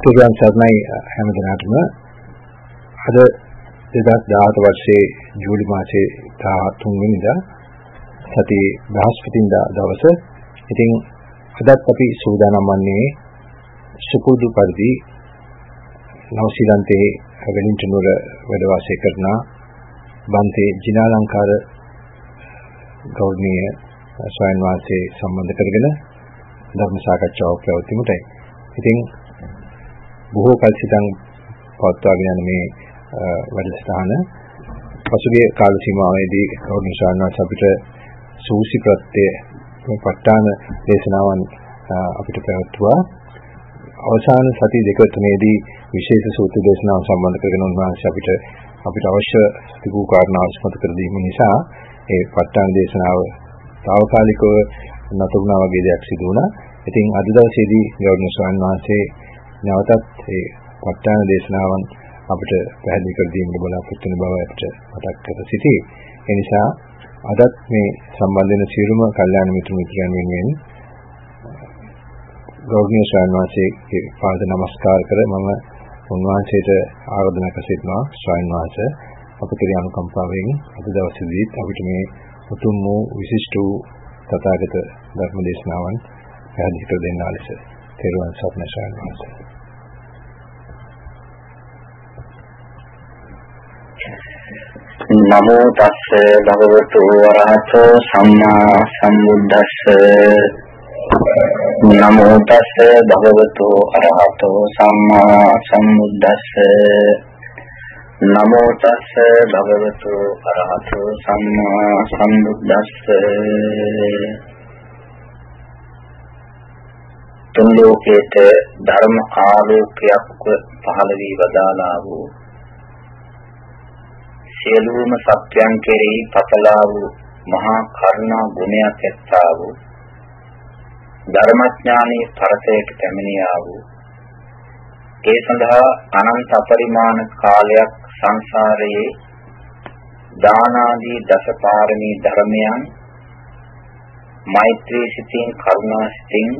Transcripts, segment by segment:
තුරුවන් සර්ණයි හැම දිනකටම අද 2017 වර්ෂයේ ජූලි මාසයේ 13 වෙනිදා සති බ්‍රහස්පතින්දා දවස ඉතින් අදත් අපි සූදානම් වන්නේ සුපුරුදු පරිදි නවසීලන්තයේ වෙලින්ටන් වල වැඩ වාසය කරන බන්තේ ජිනාලංකාර ගෞරවනීය ස්වයන් වාසයේ සම්බන්ධ කරගෙන ධර්ම සාකච්ඡාවක් පැවැත්වීමටයි. ඉතින් බොහෝ කල් සිටන් පවත්වාගෙන යන මේ වැඩසටහන පසුගිය කාල සීමාවේදී ගෞරවනීය ශාන්වාස අපිට සූසි ප්‍රත්‍ය ප ဋ ාණ දේශනාවන් අපිට පැවැත්වුවා අවසාන සති දෙක තුනේදී විශේෂ සූත්‍ර දේශනාව සම්බන්ධ කරගෙන උන්වහන්සේ අපිට අපිට අවශ්‍ය තිබූ කාරණා අස්මත කර දීම නිසා ඒ ප ဋ ාණ දේශනාව తాවකාලිකව නතර වුණා වගේ දෙයක් සිදු වුණා. ඉතින් අද දවසේදී ගෞරවනීය ස්වාමීන් වහන්සේ නැවතත් ඒ ප ဋ ාණ දේශනාවන් අපිට පැහැදිලි කර දීමට බලාපොරොත්තු වෙන බව අපිට මතක් කර සිටී. ඒ නිසා අදත් මේ සම්බන්ධ වෙන සියලුම කල්යාණ මිත්‍ර මිත්‍රයන් වෙනුවෙන් ගෞරවනීය ස්වාමීන් වහන්සේගේ පාද නමස්කාර කර මම උන්වහන්සේට ආරාධනා කර සිටිනවා ස්වාමීන් වහන්සේ අප කෙරේ අනුකම්පාවෙන් අද දවසේදී අපිට මේ උතුම් වූ විශිෂ්ට වූ තථාගත ධර්ම දේශනාවන් පැහැදිලි කර දෙන්නා ලෙස තෙරුවන් සරණයි ස්වාමීන් නමෝ තස්ස භගවතු වරහතෝ සම්මා සම්බුද්දස්ස. නමෝ තස්ස භගවතු අරහතෝ සම්මා සම්බුද්දස්ස. නමෝ තස්ස භගවතු අරහතෝ සම්මා සම්බුද්දස්ස. තුන් ලෝකේත ධර්ම ආලෝකයක් පහළ වී වදාලා වූ සියලුම සත්‍යයන් කෙරෙහි පතලා වූ මහා කරුණා ගුණයක් ඇත්තා වූ ධර්මඥානී පරතයට පැමිණියා වූ. ඒ සඳහා අනන්ත අපරිමාණ කාලයක් සංසාරයේ දාන ආදී දසපාරමී ධර්මයන් මෛත්‍රී සිතින් කරුණා සිතින්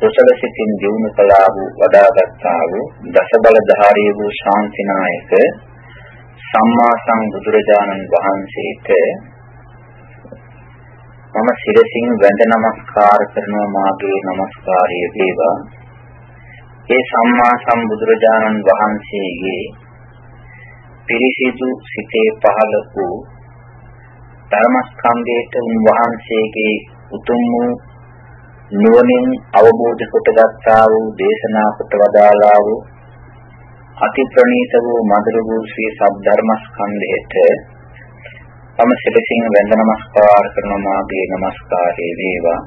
කුසල සිතින් දිනු කළා වූ වදාගත්තා වූ දස බලධාරී වූ ශාන්තිනායක සම්මා සම්බුදුරජාණන් වහන්සේට මම සිරසින් වැඳ නමස්කාර කරනවා මාගේ නමස්කාරය වේවා. ඒ සම්මා සම්බුදුරජාණන් වහන්සේගේ පිරිසිදු සිතේ පහළ වූ ධර්මස්කන්ධයට උන්වහන්සේගේ උතුම් වූ නුවණින් අවබෝධ කොටගත්තා වූ දේශනා කොට වදාළා වූ අති ප්‍රණීත වූ මధుර වූ ශ්‍රී සද්ධර්මස්කන්ධයට තම සිතකින් වැඳ නමස්කාර කරන මාගේ නමස්කාරය වේවා.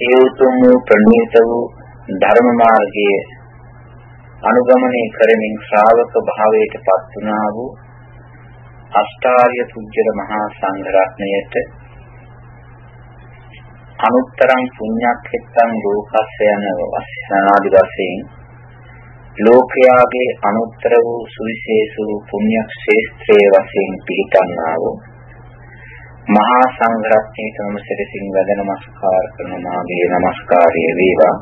ඒ උතුම් වූ ප්‍රණීත වූ ධර්ම මාර්ගයේ අනුගමනය කරමින් ශ්‍රාවක භාවයට පත් වුණා වූ අෂ්ටාර්ය පුජ්‍යල මහා සංඝ රත්නයට අනුත්තරං පුඤ්ඤක්ඛෙත්තං ලෝකස්ස යන වස්නාදි වශයෙන් ලෝකයාගේ අනුත්තර වූ සුවිශේෂ වූ පුණ්‍ය ක්ෂේත්‍රයේ වශයෙන් පිළිපන්නා වූ මහා සංඝරත්නයේ තම සිරසින් වැඳ නමස්කාර කරන මාගේ නමස්කාරය වේවා.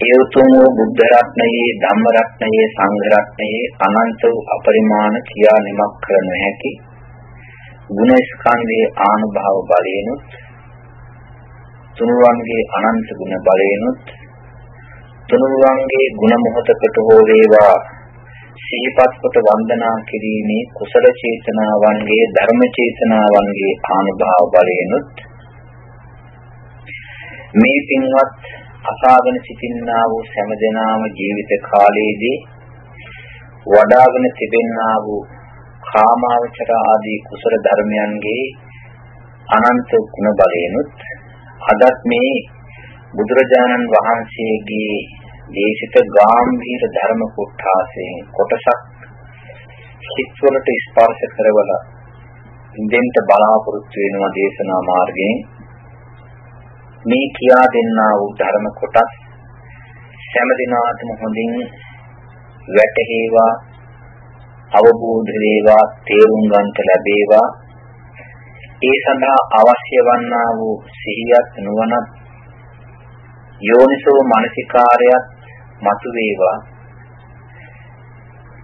ඒ උතුම් වූ බුද්ධ රත්නයේ ධම්ම රත්නයේ සංඝ රත්නයේ අනන්ත වූ අපරිමාණ කියා නිමක් කර නොහැකි ගුණ ස්කන්ධයේ ආනුභාව බලයෙන්ුත් තුනුවන්ගේ අනන්ත ගුණ බලයෙන්ුත් තුනුරුවන්ගේ ගුණ මොහතකට හෝ වේවා. සිහිපත් කොට වන්දනා කිරීමේ කුසල චේතනාවන්ගේ ධර්ම චේතනාවන්ගේ ආනුභාව බලයෙන්ුත් මේ පින්වත් අසාගෙන සිටින්නා වූ සෑම දෙනාම ජීවිත කාලයේදී වඩාගෙන තිබෙන්නා වූ කාමාවචර ආදී කුසල ධර්මයන්ගේ අනන්ත ගුණ බලයෙන්ුත් අදත් මේ බුදුරජාණන් වහන්සේගේ දේශිත ගාම්භීර ධර්ම කොටාසයෙන් කොටසක් හිත්වලට ස්පර්ශ කරවල දෙන්න බලාපොරොත්තු වෙනවා දේශනා මාර්ගයෙන් මේ කියා දෙන්නා වූ ධර්ම කොටස් සෑම දිනාටම හොඳින් වැටහේවා අවබෝධ වේවා තේරුම් ගන්නට ලැබේවා. ඒ සඳහා අවශ්‍ය වන්නා වූ සිහියත් නුවණත් යෝනිසෝ මානසිකාරයත් මතුවේවා.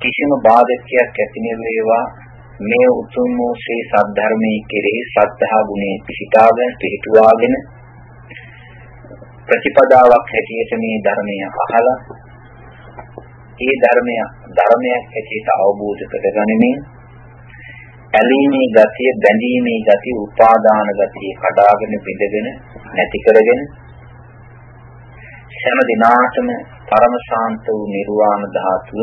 කිසිම බාධකයක් ඇති නෙවේවා. මේ උතුම් වූ ශ්‍රී සද්ධර්මයේ කෙරෙහි සද්ධා ගුණේ පිහිටාගෙන පිහිටුවාගෙන ප්‍රතිපදාවක් හැටියට මේ ධර්මය අහලා ඒ ධර්මය ධර්මයක් හැටියට අවබෝධ කරගනිමින් ඇලීමේ ගතිය බැඳීමේ ගතිය උපාදාන ගතිය කඩාගෙන බිඳගෙන නැති කරගෙන හැම දිනාටම පරම ශාන්ත වූ නිර්වාණ ධාතුව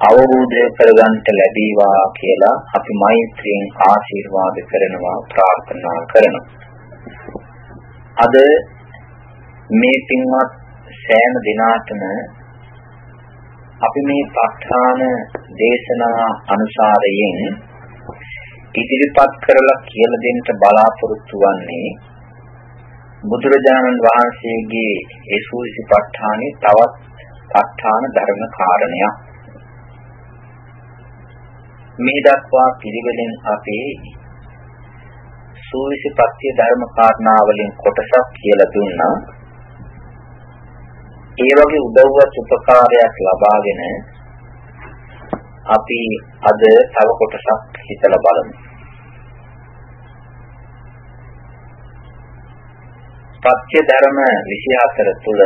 අවබෝධ කරගන්නට ලැබීවා කියලා අපි මෛත්‍රියෙන් ආශිර්වාද කරනවා ප්‍රාර්ථනා කරනවා. අද මේ පින්වත් සෑම දිනාටම අපි මේ ප ဋ ාණ දේශනා අනුසාරයෙන් ඉදිරිපත් කරලා කියලා දෙන්න බලාපොරොත්තු වන්නේ බුදුරජාණන් වහන්සේගේ ඒ සූසිපට්ඨානේ තවත් ප ဋ ාණ ධර්ම කාරණයක්. මේ දක්වා පිළිවෙලෙන් අපේ සූවිසිපත්‍ය ධර්ම කාරණා වලින් කොටසක් කියලා දුන්නා. ඒ වගේ උදව්වක් උපකාරයක් ලබාගෙන අපි අද තව කොටසක් හිතලා බලමු. පත්‍ය ධර්ම 24 තුල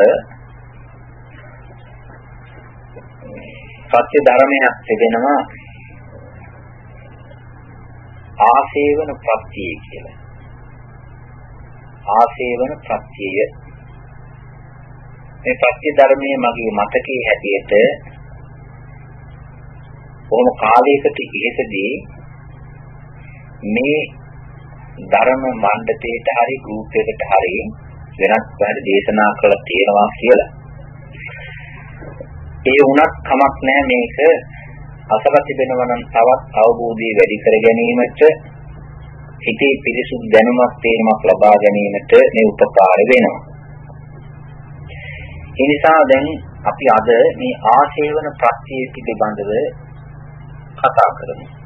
පත්‍ය ධර්මයක් තිබෙනවා ආසේවන ප්‍රත්‍යය කියලා. ආසේවන ප්‍රත්‍යය මේ පත්‍ය ධර්මයේ මගේ මතකයේ හැටියට කොහොම කාලයකට ඉහතදී මේ ධර්ම මණ්ඩපයට හරි ගෲපයකට හරි වෙනස් වැඩ දේශනා කළා තියෙනවා කියලා. ඒ වුණත් කමක් නැහැ මේක අසල තිබෙනවා නම් තවත් අවබෝධය වැඩි කර ගැනීමට හිතේ පිරිසුදු දැනුමක් තේරුමක් ලබා ගැනීමට මේ උපකාර වෙනවා. ඒ නිසා දැන් අපි අද මේ ආශේවන ප්‍රත්‍ය පිළිබඳව කතා කරමු.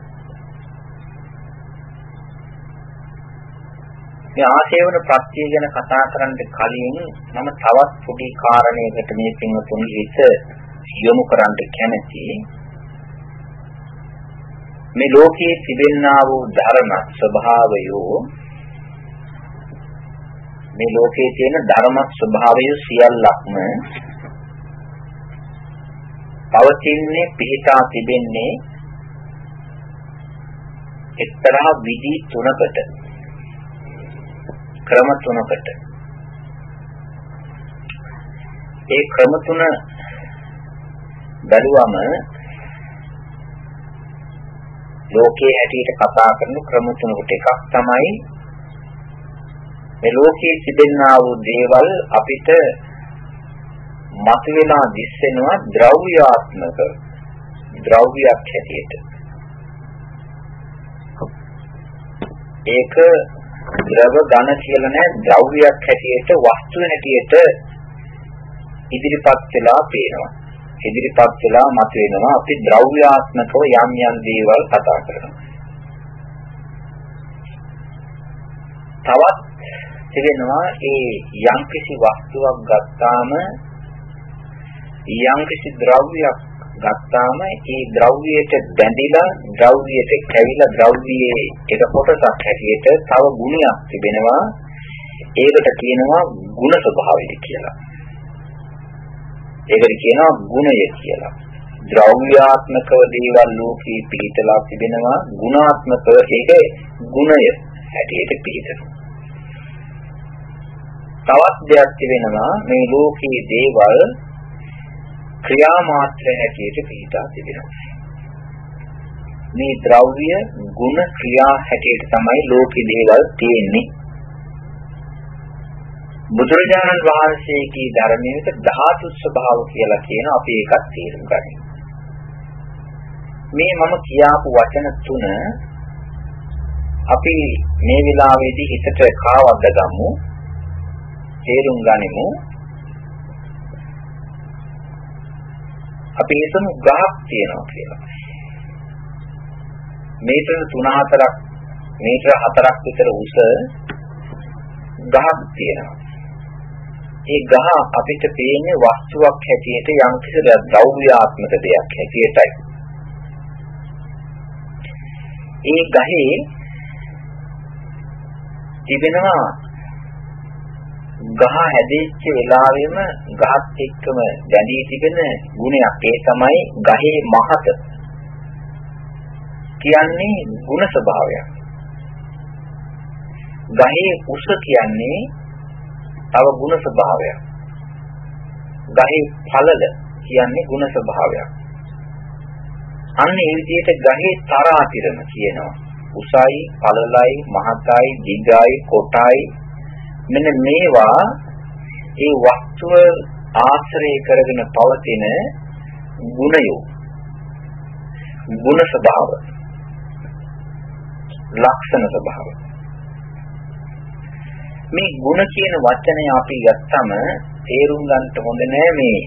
මේ ආශේවන ප්‍රත්‍ය ගැන කතා කරන්න කලින් මම තවත් පොඩි කාරණයකට මේ පින්වතුන් හිත යොමු කරන්න කැමතියි. මේ ලෝකයේ තිබෙනා වූ ධර්ම ස්වභාවයෝ මේ ලෝකයේ තියෙන ධර්ම ස්වභාවය සියල්ලක්ම පවතින්නේ පිහිටා තිබෙන්නේ එක්තරා විදි තුනකට ක්‍රම තුනකට ඒ ක්‍රම තුන බැලුවම ලෝකයේ හැටියට කතා කරන ක්‍රම තුනකට එකක් තමයි මේ ලෝකයේ තිබෙනා වූ දේවල් අපිට මතුවලා දිස්සෙනවා ද්‍රව්‍යාත්මක ද්‍රව්‍යයක් හැටියට. ඒක ද්‍රව ඝන කියලා නෑ ද්‍රව්‍යයක් හැටියට වස්තු හැටියට ඉදිරිපත් වෙලා පේනවා. ඉදිරිපත් වෙලා මතුවෙනවා අපි ද්‍රව්‍යාත්මකව යම් යම් දේවල් කතා කරනවා. තවත් තිබෙනවා ඒ යම්කිසි වස්තුවක් ගත්තාම යම්කිසි ද්‍රව්‍යයක් ගත්තාම ඒ ද්‍රව්‍යයට බැඳිලා ද්‍රව්‍යයට කැවිලා ද්‍රව්‍යයේ එක කොටසක් හැටියට තව ගුණයක් තිබෙනවා ඒකට කියනවා ಗುಣ ස්වභාවය කියලා. ඒකට කියනවා ගුණය කියලා. ද්‍රව්‍යාත්මකව දේවල් ලෝකී පිළිතලා තිබෙනවා ගුණාත්මකව ඒක ගුණය හැටියට පිළිතනවා. තවත් දෙයක් තිබෙනවා මේ ලෝකයේ දේවල් ක්‍රියා මාත්‍ර හැටියට පිටා තිබෙනවා. මේ ද්‍රව්‍ය ගුණ ක්‍රියා හැටියට තමයි ලෝකේ දේවල් තියෙන්නේ. බුදුරජාණන් වහන්සේගේ ධර්මයක ධාතු ස්වභාව කියලා කියන අපි ඒකත් තේරුම් ගනිමු. මේ මම කියාපු වචන තුන අපි මේ වෙලාවේදී හිතට කාවද්ද ගමු. තේරුම් ගනිමු. අපි හිතමු ගහක් තියෙනවා කියලා. මීටර 3-4ක් මීටර 4ක් විතර උස ගහක් තියෙනවා. ඒ ගහ අපිට පේන්නේ වස්තුවක් හැටියට යම් කිසි ද්‍රව්‍යාත්මක දෙයක් හැටියටයි. ඒ ගහේ තිබෙනවා ගහ හැදෙච්ච වෙලාවෙම ගහත් එක්කම බැඳී තිබෙන ගුණයක් ඒ තමයි ගහේ මහත කියන්නේ ಗುಣ ස්වභාවයක් ගහේ උස කියන්නේ තව ಗುಣ ස්වභාවයක් ගහේ පළල කියන්නේ ಗುಣ ස්වභාවයක් අන්න ඒ විදිහට ගහේ තරාතිරම කියනවා උසයි පළලයි මහතයි දිගයි කොටයි මෙන්න මේවා ඒ වස්තුව ආශ්‍රය කරගෙන පවතින ගුණයෝ. ගුණ ස්වභාව. ලක්ෂණ ස්වභාව. මේ ගුණ කියන වචනය අපි ගත්තම තේරුම් ගන්නට හොඳ නෑ මේ.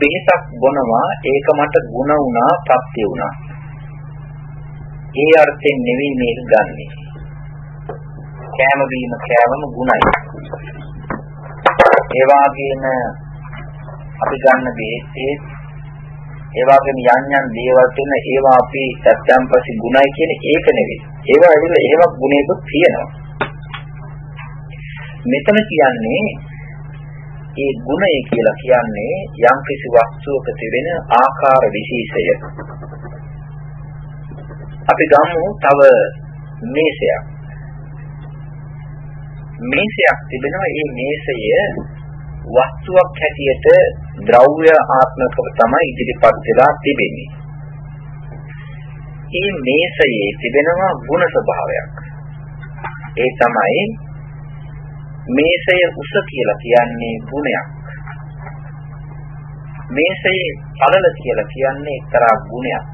බෙහෙතක් බොනවා ඒක මට ಗುಣ වුණා ප්‍රත්‍ය වුණා. ඒ අර්ථයෙන් නෙවෙයි මේක ගන්නෙ. කෑම බීම කෑවම ගුණයි ඒ වගේම අපි ගන්න බෙහෙතේ ඒ වගේම යම් යම් දේවල් තියෙන ඒවා අපි සත්‍යම් පස්සේ ගුණයි කියන ඒක නෙවෙයි ඒවා ඇවිල්ලා ඒවා ගුණයකුත් තියෙනවා මෙතන කියන්නේ ඒ ගුණය කියලා කියන්නේ යම් කිසි වස්තුවක තිබෙන ආකාර විශේෂය. අපි ගමු තව මේසයක්. මේසයක් තිබෙනවා මේ මේසය වස්තුවක් හැටියට ද්‍රව්‍ය ආත්මකව තමයි ඉදිරිපත් වෙලා තිබෙන්නේ. මේ මේසයේ තිබෙනවා ಗುಣ ස්වභාවයක්. ඒ තමයි මේසය උස කියලා කියන්නේ ගුණයක්. මේසයේ පළල කියලා කියන්නේ එක්තරා ගුණයක්.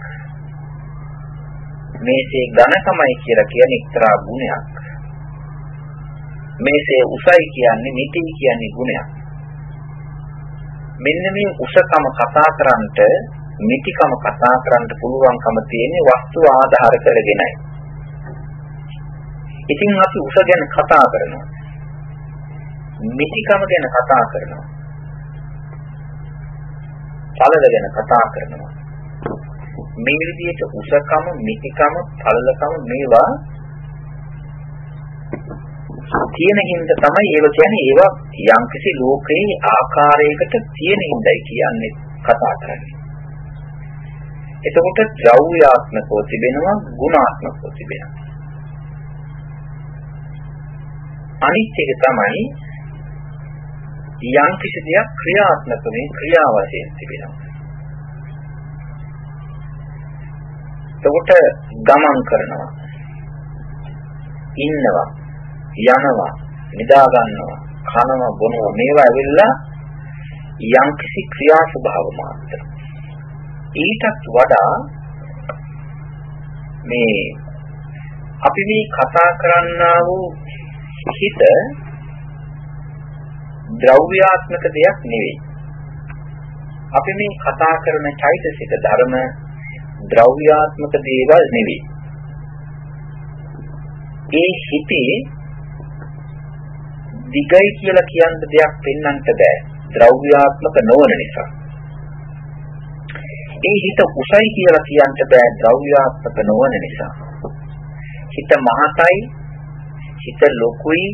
මේසේ ඝනකමයි කියලා කියන්නේ එක්තරා ගුණයක්. මේසේ උසයි කියන්නේ නිටි කියන්නේ ගුණයක්. මෙන්න මේ උසකම කතා කරන්නට නිටිකම කතා කරන්න පුළුවන්කම තියෙන වස්තු ආධාර කරගෙනයි. ඉතින් අපි උස ගැන කතා කරනවා. මිතිකම ගැන කතා කරනවා. පළල ගැන කතා කරනවා. මේ විදිහට උසකම, මිතිකම, පළලකම මේවා තියෙන හින්දා තමයි ඒව කියන්නේ ඒවා යම්කිසි ලෝකේ ආකාරයකට තියෙන හින්දායි කියන්නේ කතා කරන්නේ. එතකොට ද්‍රව්‍යාත්මකව තිබෙනවා, ගුණාත්මකව තිබෙනවා. අනිත් එක තමයි යම් කිසි දෙයක් ක්‍රියාත්මක වෙන ක්‍රියා වශයෙන් තිබෙනවා. එතකොට ගමන් කරනවා. ඉන්නවා. යනවා. නිදා ගන්නවා. කනවා බොනවා මේවා ඇවිල්ලා යම් කිසි ක්‍රියා ස්වභාව මාත්‍ර. ඊටත් වඩා මේ අපි මේ කතා කරන්නා වූ හිත ද්‍රව්‍යාත්මක දෙයක් නෙවෙයි. අපි මේ කතා කරන චෛතසික ධර්ම ද්‍රව්‍යාත්මක දේවල් නෙවෙයි. ඒ හිතේ දිගයි කියලා කියන්න දෙයක් පෙන්වන්නට බෑ. ද්‍රව්‍යාත්මක නොවන නිසා. ඒ හිත උසයි කියලා කියන්න බෑ ද්‍රව්‍යාත්මක නොවන නිසා. හිත මහතයි, හිත ලොකුයි,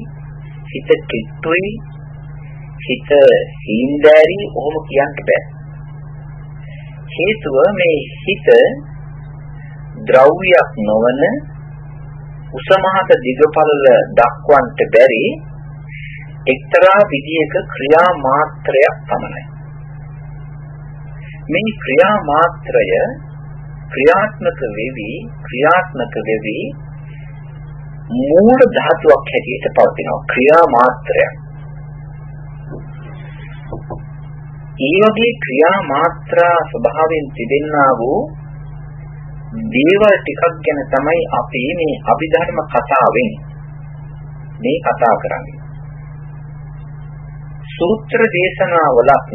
හිත කිට්ටුයි, හිත හිඳෑරි ඔහොම කියන්න බෑ. හේතුව මේ හිත ද්‍රව්‍යයක් නොවන උසමහත දිගපළල දක්වන්නට බැරි එක්තරා විදියක ක්‍රියා මාත්‍රයක් පමණයි. මේ ක්‍රියා මාත්‍රය ක්‍රියාත්මක වෙවි ක්‍රියාත්මක වෙවි මූල ධාතුවක් හැටියට පවතිනවා ක්‍රියා මාත්‍රයක්. ඒ වගේ ක්‍රියා මාත්‍රා ස්වභාවයෙන් තිබෙන්නා වූ දේවල් ටිකක් ගැන තමයි අපි මේ අභිධර්ම කතාවෙන් මේ කතා කරන්නේ. සූත්‍ර දේශනාවලත්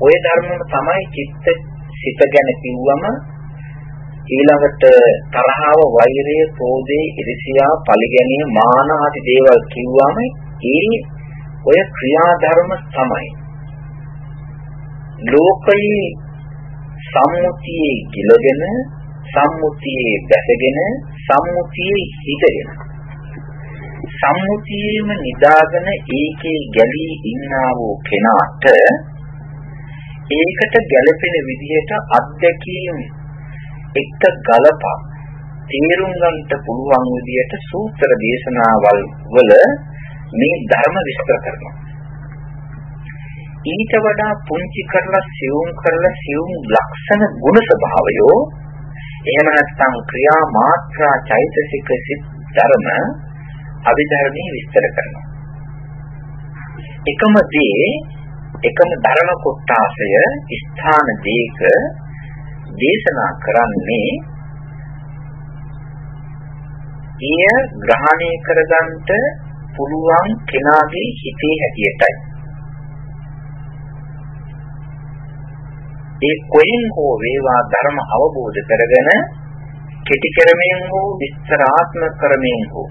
ඔය ධර්මම තමයි චිත්ත සිත ගැන කිව්වම ඊළඟට තරහව වෛරය, ක්‍රෝධය, ඉරිසියා, පරිගැනීම, මාන ආදී දේවල් කිව්වම ඒ ඔය ක්‍රියාධර්ම තමයි. ලෝකයේ සම්මුතියේ ගිලගෙන සම්මුතියේ දැසගෙන සම්මුතියේ හිතගෙන සම්මුතියේම නිදාගෙන ඒකේ ගැලී ඉන්නා වූ කෙනාට ඒකට ගැළපෙන විදිහට අත්දැකීම් එක්ක ගලපා තේරුම් ගන්නට පුළුවන් විදිහට සූත්‍ර දේශනාවල් වල මේ ධර්ම විස්තර කරනවා. ඊට වඩා පුංචි කරලා සියුම් කරලා සියුම් ලක්ෂණ ගුණ ස්වභාවයෝ එහෙම නැත්නම් ක්‍රියා මාත්‍රා චෛතසික සිත් ධර්ම අභිධර්මයේ විස්තර කරනවා. එකම දේ එකම ධර්ම කොටාසය ස්ථාන දෙක දේශනා කරන්නේ එය ග්‍රහණය කරගන්නට පුළුවන් කෙනාගේ හිතේ හැටියටයි. ඒ කොයින් හෝ වේවා ධර්ම අවබෝධ කරගෙන කෙටි කරමින් හෝ විස්තරාත්මක කරමින් හෝ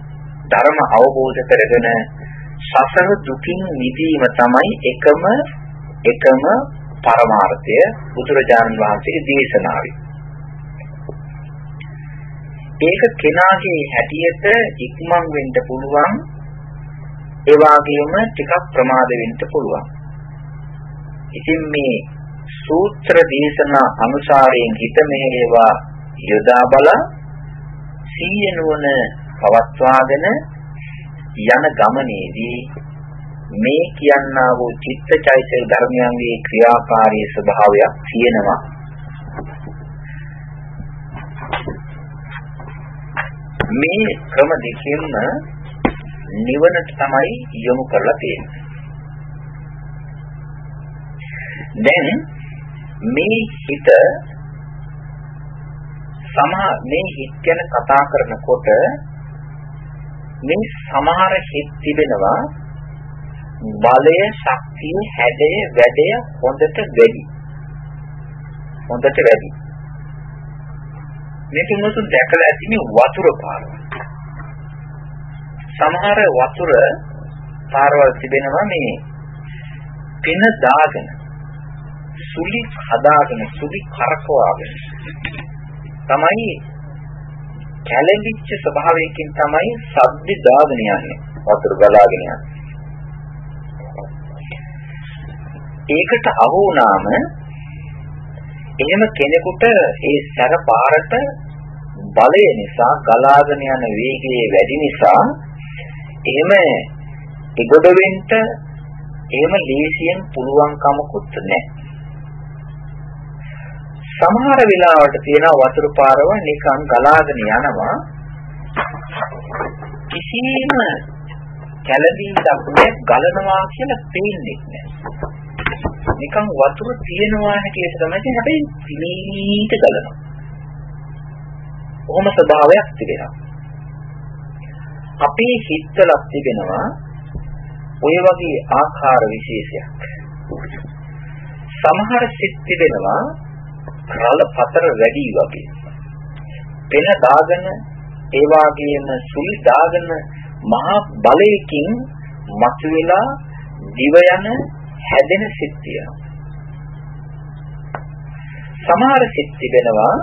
ධර්ම අවබෝධ කරගෙන සසර දුකින් මිදීම තමයි එකම එකම පරමාර්ථය බුදුරජාණන් වහන්සේගේ දේශනාවේ. ඒක කෙනාගේ හැටියට ඉක්මන් වෙන්න පුළුවන් ඒ වගේම ටිකක් ප්‍රමාද වෙන්න පුළුවන්. ඉතින් මේ සූත්‍ර දේශනා අනුසාරයෙන් හිත මෙහෙවා යොදා බල සීය නුවණ පවත්වාගෙන යන ගමනේදී මේ කියන්නා වූ චිත්තචෛතසික ධර්මයන්ගේ ක්‍රියාකාරී ස්වභාවයක් තියෙනවා. මේ ක්‍රම දෙකෙන්ම නිවනට තමයි යොමු කරලා තියෙන්නේ. දැන් මේ හිත සමා මේ හිත ගැන කතා කරනකොට මේ සමහර හිත තිබෙනවා බලය, ශක්තිය, හැඩය, වැඩය හොඳට වැඩි. හොඳට වැඩි. මේ තුනතුන් දැකලා ඇතිනේ වතුර පාරවල්. සමහර වතුර පාරවල් තිබෙනවා මේ පින දාගෙන සුලි හදාගෙන සුලි කරකවාගෙන තමයි කැළඹිච්ච ස්වභාවයකින් තමයි සද්ද දාගෙන යන්නේ වතුර ගලාගෙන යන්නේ ඒකට අහු වුණාම එහෙම කෙනෙකුට ඒ සැර පාරට බලය නිසා ගලාගෙන යන වේගය වැඩි නිසා එහෙම එගොඩ වෙන්න එහෙම ලේසියෙන් පුළුවන් කමකුත් නැහැ. සමහර වෙලාවට තියෙන වතුර පාරව නිකන් ගලාගෙන යනවා කිසිම කැළඹීමක් නැහැ ගලනවා කියලා පේන්නේ නැහැ. නිකන් වතුර තියෙනවා හැටියට තමයි හැබැයි පිළීට ගලනවා. කොහොම ස්වභාවයක් තිබෙනවා. අපේ හිතවලක් තිබෙනවා ඔය වගේ ආකාර විශේෂයක්. සමහර සිත් තිබෙනවා රළ පතර වැඩි වගේ. පෙන දාගෙන ඒ වගේම සුලි දාගෙන මහා බලයකින් මතුවලා දිව යන හැදෙන සිත් තියෙනවා. සමහර සිත් තිබෙනවා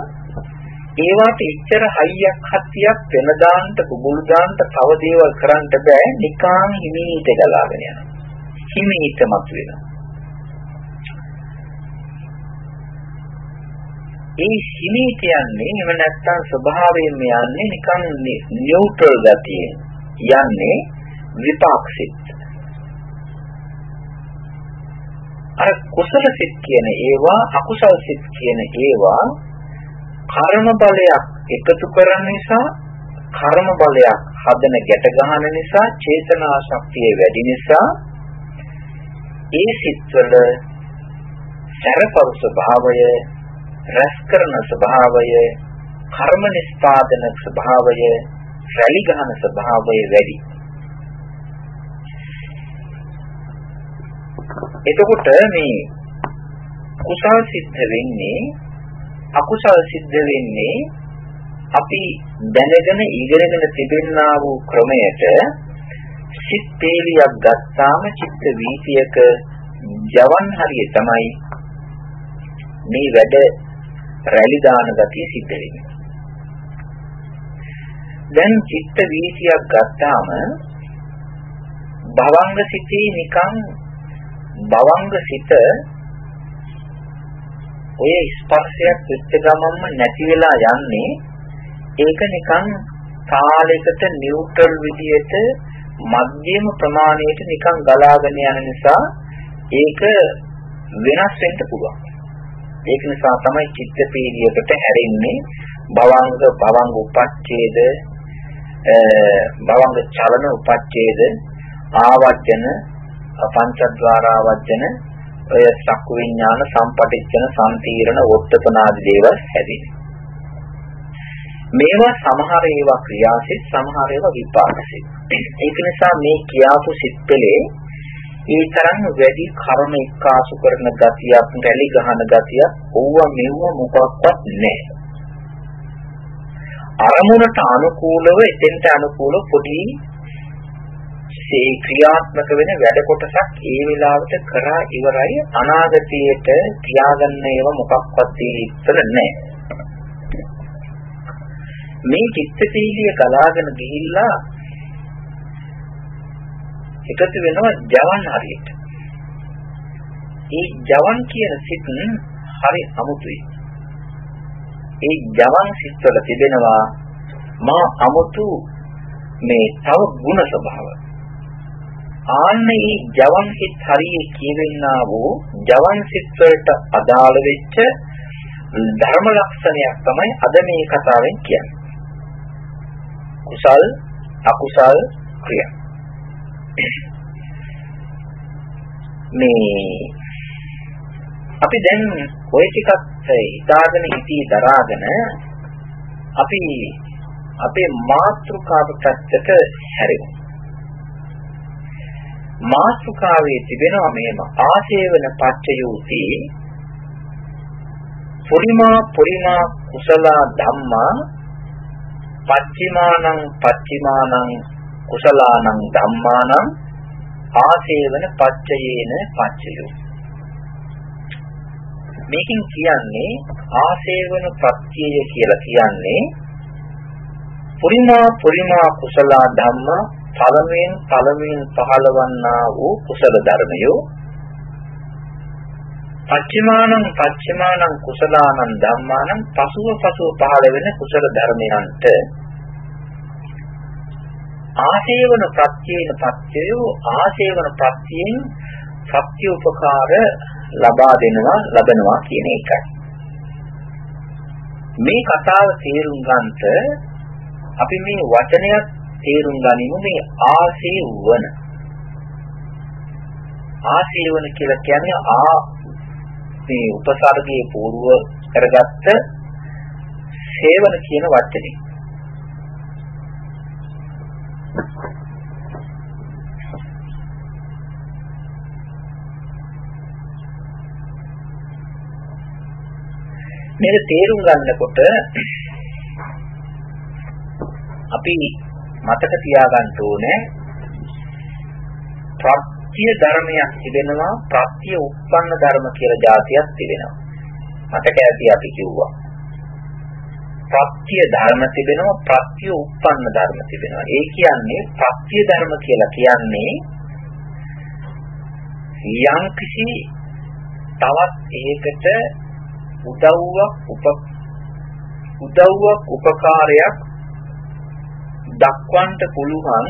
ඒවට ඉච්ඡර හයියක් හත්තියක් වෙන දාන්නට කුඹුල් දාන්නට තව දේවල් කරන්න බෑ නිකාන් හිමීට ගලාගෙන යනවා. හිමීට මතුවෙනවා. ඒ හිමීට යන්නේ එව නැත්තම් ස්වභාවයෙන්ම යන්නේ නිකන් නියුට්‍රල් ගතියෙන් යන්නේ විපාක්ෂිත. අර කුසල සිත් කියන ඒවා අකුසල සිත් කියන ඒවා කර්ම බලයක් එකතු කරන නිසා කර්ම බලයක් හදන ගැට ගන්න නිසා චේතනා ශක්තිය වැඩි නිසා ඒ සිත්වල සරපරු ස්වභාවය රැස් කරන ස්වභාවය කර්ම නිස්පාදන ස්වභාවය රැලි ගන්න ස්වභාවය වැඩි. එතකොට මේ කුසල් සිද්ධ වෙන්නේ අකුසල් සිද්ධ වෙන්නේ අපි දැනගෙන ඉගෙනගෙන තිබෙනා වූ ක්‍රමයට සිත් පේලියක් ගත්තාම චිත්ත වීතියක ජවන් හරිය තමයි මේ වැඩ රැලි දාන ගතිය සිද්ධ වෙන්නේ. දැන් චිත්ත වීතියක් ගත්තාම භවංග සිතේ නිකන් භවංග සිත ඔය ස්පර්ශයක් වෙච්ච ගමන්ම නැති වෙලා යන්නේ ඒක නිකන් තාලයකට නියුට්‍රල් විදියට මධ්‍යම ප්‍රමාණයට නිකන් ගලාගෙන යන නිසා ඒක වෙනස් වෙන්න පුළුවන්. ඒක නිසා තමයි චිත්ත පීඩියකට හැරෙන්නේ භවංග භවංග උපච්ඡේද භවංග චලන උපච්ඡේද ආවර්ජන පංචද්වාරාවර්ජන ඔය සක්කු විඥාන සම්පටිච්ඡන සම්තීරණ වොත්තපනාදී දේවල් හැදෙන්නේ. මේවා සමහර ඒවා ක්‍රියාසිත සමහර ඒවා විපාකසිත. ඒක නිසා මේ කියාපු සිත්පලේ ඒ තරම් වැඩි කර්ම එක්කාසු කරන ගතියක්, රැලි ගහන ගතියක් ඕවා මෙව්ව මොකක්වත් නැහැ. අරමුණට අනුකූලව එතෙන්ට අනුකූලව පොඩි ඒ ක්‍රියාත්මක වෙන වැඩ කොටසක් ඒ වෙලාවට කරා ඉවරයි අනාගතයට තියාගන්න ඒවා මොකක්වත් ඉතර නැහැ. මේ චිත්තශීලිය ගලාගෙන ගිහිල්ලා එකතු වෙනවා ජවන් හරියට. ඒ ජවන් කියන සිත් හරි අමුතුයි. ඒ ජවන් සිත්වල තිබෙනවා මා අමුතු මේ තව ಗುಣ ස්වභාව. ආන්නේ ජවන් සිත් හරියේ කියවෙන්නා වූ ජවන් සිත් වලට අදාළ වෙච්ච ධර්ම ලක්ෂණයක් තමයි අද මේ කතාවෙන් කියන්නේ. කුසල් අකුසල් ක්‍රියා මේ අපි දැන් ওই ටිකක් හිතාගෙන හිතී දරාගෙන අපි අපේ මාත්‍රිකාව පැත්තට හැරෙමු. මාත්‍රිකාවේ තිබෙනවා මෙහෙම ආශේවන පච්චයෝති පුරිමා පුරිමා කුසල ධම්මා පච්චිමානං පච්චිමානං කුසලානං ධම්මානං ආසේවන පච්චයේන පච්චයෝ. මේකෙන් කියන්නේ ආසේවන ප්‍රත්‍යය කියලා කියන්නේ පුරිමා පුරිමා කුසල ධම්ම පළමුවෙන් පළමුවෙන් පහළවන්නා වූ කුසල ධර්මයෝ. පච්චිමානං පච්චිමානං කුසලානං ධම්මානං පසුව පසුව පහළ වෙන කුසල ධර්මයන්ට ආශේවන ප්‍රත්‍යේන පත්‍යයෝ ආශේවන ප්‍රත්‍යයෙන් සත්‍ය උපකාර ලබා දෙනවා ලබනවා කියන එකයි. මේ කතාව තේරුම් ගන්නට අපි මේ වචනයක් තේරුම් ගනිමු මේ ආශේවන. ආශේවන කියලා කියන්නේ ආ මේ උපසර්ගයේ పూర్ව කරගත්ත සේවන කියන වචනේ. මේක තේරුම් ගන්නකොට අපි මතක තියාගන්න ඕනේ ප්‍රත්‍ය ධර්මයක් තිබෙනවා ප්‍රත්‍ය උප්පන්න ධර්ම කියලා જાතියක් තිබෙනවා. මතක ඇති අපි කිව්වා. ප්‍රත්‍ය ධර්ම තිබෙනවා ප්‍රත්‍ය උප්පන්න ධර්ම තිබෙනවා ඒ කියන්නේ ප්‍රත්‍ය ධර්ම කියලා කියන්නේ යම්කිසි තවත් ඒකට උදව්වක් උප උදව්වක් උපකාරයක් දක්වන්නට පුළුවන්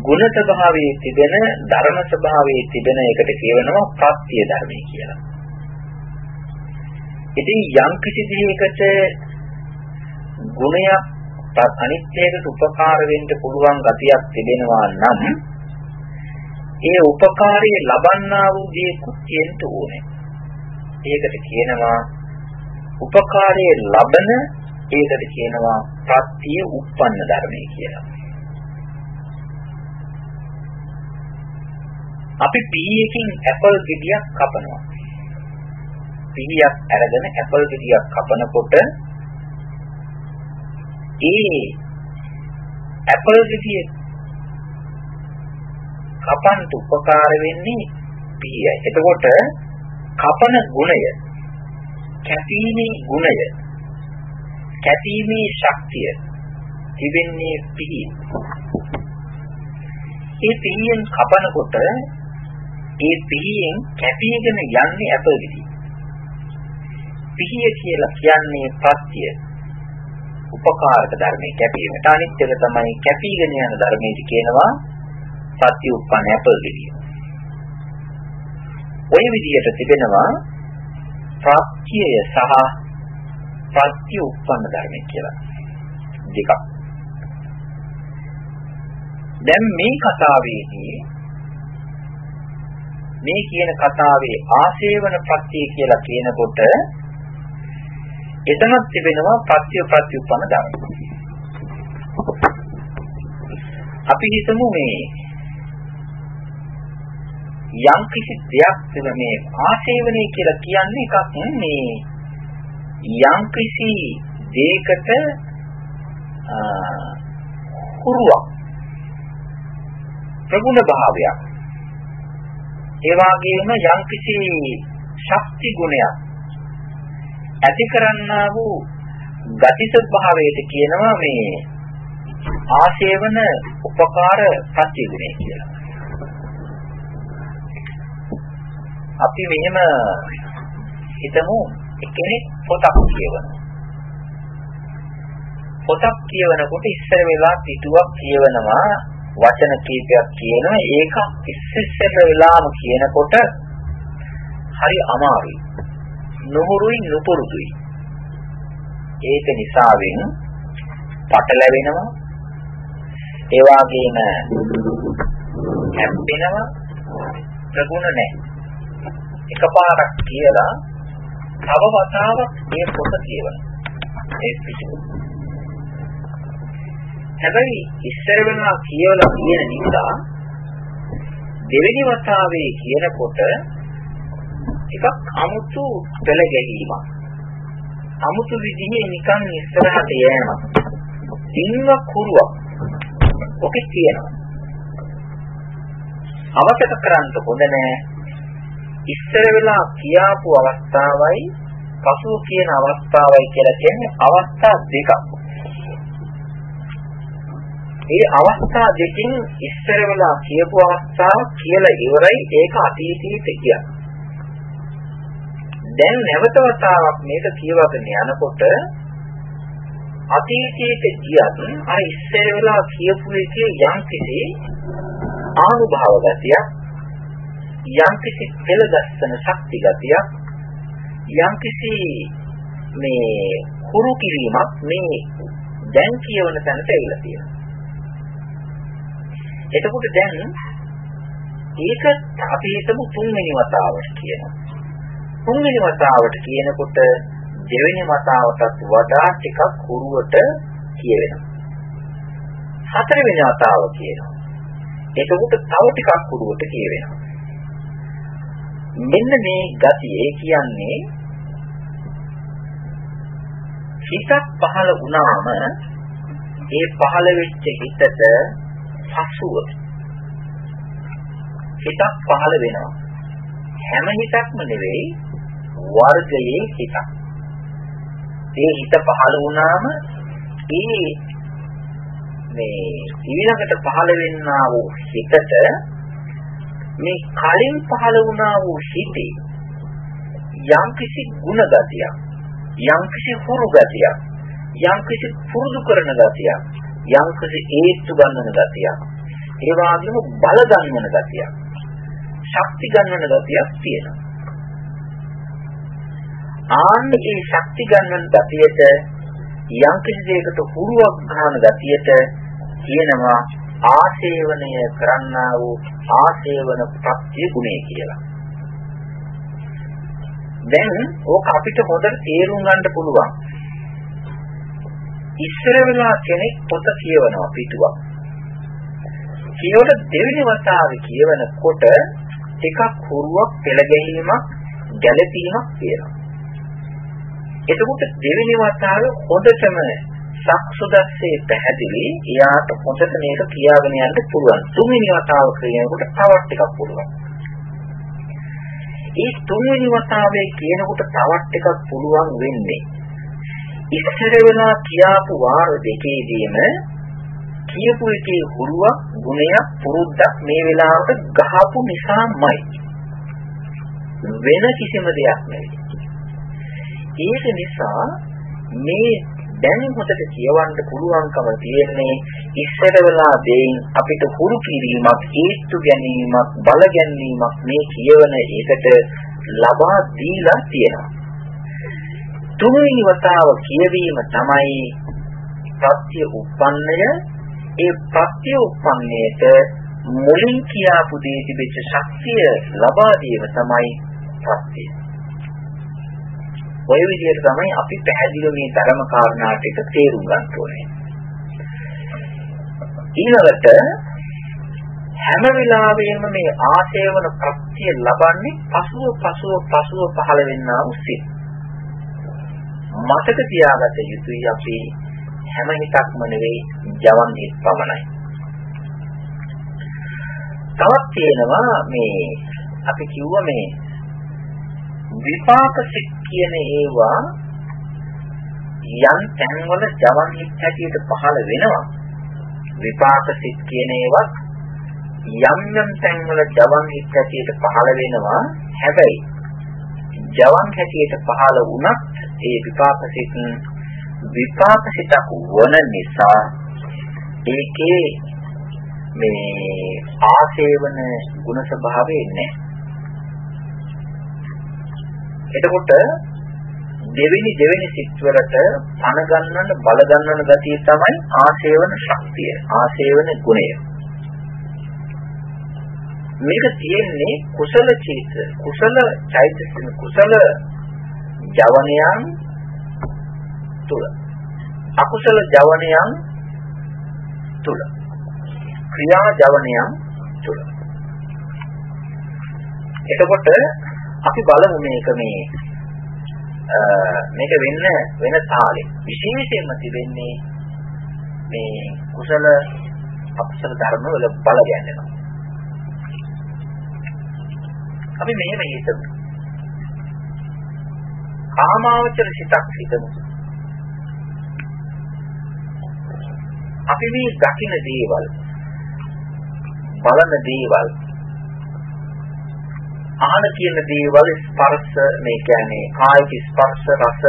ගුණ ස්වභාවයේ තිබෙන ධර්ම ස්වභාවයේ තිබෙන එකට කියවෙනවා ප්‍රත්‍ය ධර්මය කියලා. ඉතින් යම් කිසි දෙයකට ගුණයක් අනිත්‍යයකට උපකාර වෙන්න පුළුවන් ගතියක් තිබෙනවා නම් ඒ උපකාරයේ ලබන්නා වූ දේ කුච්චෙන්ට ඕනේ. ඒකට කියනවා උපකාරයේ ලබන ඒකට කියනවා ප්‍රත්‍ය උප්පන්න ධර්මය කියලා. අපි පීයකින් ඇපල් ගෙඩියක් කපනවා. පීයක් අරගෙන ඇපල් ගෙඩියක් කපනකොට ඒ ඇපල් ගෙඩිය කපන්ට උපකාර වෙන්නේ පිහියයි. එතකොට කපන ගුණය කැපීමේ ගුණය කැපීමේ ශක්තිය තිබෙන්නේ පිහිය. ඒ පිහියෙන් කපනකොට ඒ පිහියෙන් කැපීගෙන යන්නේ අපවිදි. පිහිය කියලා කියන්නේ පත්‍ය උපකාරක ධර්මයේ කැපීමට අනිත් එක තමයි කැපීගෙන යන ධර්මයේ කියනවා සත්‍ය උප්පන්න අපවිදි. ওই විදිහට තිබෙනවා ප්‍රත්‍යය සහ ප්‍රත්‍ය උප්පන්න ධර්මය කියලා දෙකක්. දැන් මේ කතාවේදී මේ කියන කතාවේ ආශේවන ප්‍රත්‍ය කියලා කියනකොට එතනත් තිබෙනවා ප්‍රත්‍ය ප්‍රත්‍ය උප්පන්න ධර්ම. අපි හිතමු මේ යම් කිසි දෙයක් තුළ මේ ආශේවනය කියලා කියන්නේ එකක් මේ යම් කිසි දෙයකට හුරුවක් ප්‍රගුණ භාවයක් ඒ වගේම යම් කිසි ශක්ති ගුණයක් ඇති කරන්නා වූ ගති ස්වභාවයට කියනවා මේ ආශේවන උපකාර ප්‍රත්‍ය ගුණය කියලා. අපි මෙහෙම හිතමු කෙනෙක් පොතක් කියවන. පොතක් කියවනකොට ඉස්සර වෙලා පිටුවක් කියවනවා වචන කීපයක් කියනවා ඒක ඉස්සෙස්සර වෙලාම කියනකොට හරි අමාරුයි. නොහුරුයි නොපුරුදුයි. ඒක නිසාවෙන් පටලැවෙනවා. ඒ වගේම හැම්බෙනවා ප්‍රගුණ නැහැ. එකපාරක් කියලා තව වතාවක් මේ පොත කියවන. ඒ පිටු. හැබැයි ඉස්සර වෙනවා කියවලා කියන නිසා දෙවෙනි වතාවේ කියනකොට එකක් අමුතු පෙළ ගැනීමක්. අමුතු විදිහේ නිකන් ඉස්සරහට යෑමක්. ඉන්න කුරුවක්. ඔකේ තියෙනවා. අවශ්‍ය කරන්න හොඳ නෑ ඉස්සර වෙලා කියාපු අවස්ථාවයි පසුව කියන අවස්ථාවයි කියලා කියන්නේ අවස්ථා දෙකක්. මේ අවස්ථා දෙකෙන් ඉස්සර වෙලා කියපු අවස්ථාව කියලා ඉවරයි ඒක අතීතීත කියන්නේ. දැන් නැවත වතාවක් මේක කියවගෙන යනකොට අතීතයට ගියත් අර ඉස්සර වෙලා කියපු එකේ යම් කිසි ආනුභාව ගතියක් යම්කිසි පෙළගස්සන ශක්ති ගතියක් යම්කිසි මේ හුරු කිරීමක් මේ දැන් කියවන තැනට ඇවිල්ලා තියෙනවා. එතකොට දැන් ඒක අපි හිතමු තුන්වෙනි වතාවට කියනවා. තුන්වෙනි වතාවට කියනකොට දෙවෙනි වතාවටත් වඩා ටිකක් හුරුවට කියවෙනවා. හතරවෙනි වතාව කියනවා. එතකොට තව ටිකක් හුරුවට කියවෙනවා. මෙන්න මේ ගතිය කියන්නේ හිතක් පහළ වුණාම ඒ පහළ වෙච්ච හිතට පසුව හිතක් පහළ වෙනවා හැම හිතක්ම නෙවෙයි වර්ගයේ හිතක් ඒ හිත පහළ වුණාම ඒ මේ ඊළඟට පහළ වෙන්නා වූ හිතට මේ කලින් පහළ වුණා වූ හිතේ යම්කිසි ಗುಣ ගතියක් යම්කිසි හුරු ගතියක් යම්කිසි පුරුදු කරන ගතියක් යම්කිසි ඒත්තු ගන්නන ගතියක් ඒ වගේම බල ගන්නන ගතියක් ශක්ති ගන්නන ගතියක් තියෙනවා. ආන්නේ මේ ශක්ති ගන්නන ගතියට යම්කිසි දෙයකට හුරුවක් ගන්න ගතියට කියනවා ආශේවනය කරන්නා වූ ආශේවන ප්‍රත්‍ය ගුණය කියලා. දැන් ඕක අපිට හොඳට තේරුම් ගන්න පුළුවන්. ඉස්සර වෙලා කෙනෙක් පොත කියවනවා පිටුවක්. කියවල දෙවෙනි වතාවේ කියවනකොට ටිකක් හුරුවක් පෙළ ගැනීමක් ගැළපීමක් තියෙනවා. එතකොට දෙවෙනි වතාවේ හොඳටම සක්සුදස්සේ පැහැදිලි එයාට හොඳට මේක කියාගෙන යන්න පුළුවන්. තුන්වෙනි වතාව කියනකොට තවත් ටිකක් පුළුවන්. ඒ තුන්වෙනි වතාවේ කියනකොට තවත් ටිකක් පුළුවන් වෙන්නේ. ඉස්සර වෙලා කියාපු වාර දෙකේදීම කියපු එකේ හුරුවක් ගුණයක් පුරුද්දක් මේ වෙලාවට ගහපු නිසාමයි. වෙන කිසිම දෙයක් නෙවෙයි. ඒක නිසා මේ දැන් හොඳට කියවන්න පුළුවන්කම තියෙන්නේ ඉස්සර වෙලා දෙයින් අපිට හුරු කිරීමක් හේතු ගැනීමක් බල ගැනීමක් මේ කියවන එකට ලබා දීලා තියෙනවා. තුන්වෙනි වතාව කියවීම තමයි ප්‍රත්‍ය උප්පන්නය. ඒ ප්‍රත්‍ය උප්පන්නයට මුලින් කියාපු දේ තිබෙච්ච ශක්තිය ලබා දීම තමයි ප්‍රත්‍යය ඔය විදිහට තමයි අපි පැහැදිලිව මේ ධර්ම කාරණා ටික තේරුම් ගන්න ඕනේ. ඊළඟට හැම වෙලාවෙම මේ ආශේවන ප්‍රත්‍ය ලබන්නේ පසුව පසුව පසුව පහළ වෙන්නා වූ සිත්. මතක තියාගත යුතුයි අපි හැම හිතක්ම නෙවෙයි ජවන් හිත් පමණයි. තවත් තියෙනවා මේ අපි කිව්ව මේ විපාක සිත් කියන ඒවා යම් තැන්වල ජවන් හිත් හැටියට පහළ වෙනවා. විපාක සිත් කියන ඒවා යම් යම් තැන්වල ජවන් හිත් හැටියට පහළ වෙනවා. හැබැයි ජවන් හැටියට පහළ වුණත් ඒ විපාක සිත් විපාක සිතක් වන නිසා ඒකේ මේ ආසේවන ගුණ ස්වභාවය නැහැ එතකොට දෙවෙනි දෙවෙනි සිත් වලට පණ ගන්නන බල ගන්නන ගතිය තමයි ආශේවන ශක්තිය ආශේවන ගුණය. මේක තියෙන්නේ කුසල චේත කුසල චෛතසික කුසල ජවනයන් තුල. අකුසල ජවනයන් තුල. ක්‍රියා ජවනයන් තුල. එතකොට අපි බලමු මේක මේ මේක වෙන්න වෙන තාලෙ. විශේෂයෙන්ම තිබෙන්නේ මේ කුසල අකුසල ධර්ම වල බල ගැන්වෙනවා අපි මෙහෙම හිතමු. කාමාවචර සිතක් හිතමු. අපි මේ දකින දේවල් බලන දේවල් අහන කියන දේවල් ස්පර්ශ මේ කියන්නේ කායික ස්පර්ශ රස.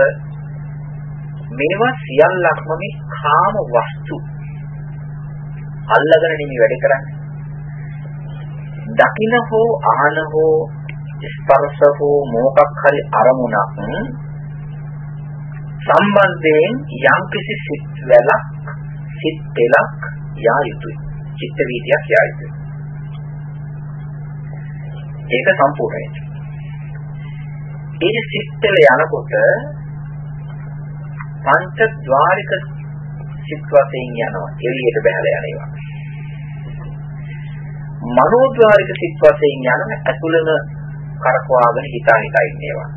මේවා සියල්ලක්ම මේ කාම වස්තු. අල්ලගෙන නෙමෙයි වැඩ කරන්නේ. දකින හෝ අහන හෝ ස්පර්ශ හෝ මොකක් හරි අරමුණක් සම්බන්ධයෙන් යම් කිසි සිත් වැලක් සිත් දෙලක් යා යුතුයි. චිත්ත වීදියක් යා යුතුයි. ඒක සම්පූර්ණයි. ඒ සිත්වල යනකොට පංච ద్వාරික සිත් වශයෙන් යනවා එළියට බහලා යනවා. මනෝද්වාරික සිත් වශයෙන් යන ඇතුළම කරකවාගෙන හිතා හිතා ඉන්නේවා.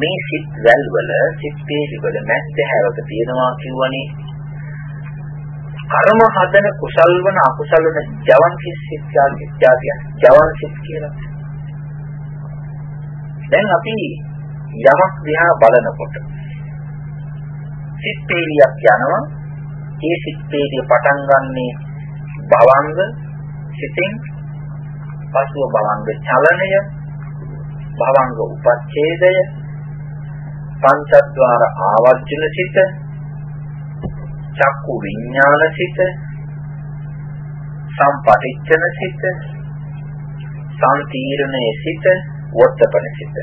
මේ සිත් වැල් වල සිත් පේලි වල මැද්ද හැවක තියෙනවා කියවනේ කර්ම හදන කුසල් වන අකුසල් වන ජවන් සිත් ත්‍යාගය ජවන් සිත් කියලා. දැන් අපි යමක් දිහා බලනකොට සිත් පේලියක් යනවා. ඒ සිත් පේලිය පටන් ගන්නේ භවංග සිතින්. පසුව භවංග චලනය භවංග උපච්ඡේදය පංචද්වාර ආවර්ජන සිත චක්කු විඥාන සිත සම්පටිච්ඡන සිත සම්තීර්ණයේ සිත වර්තපන සිත.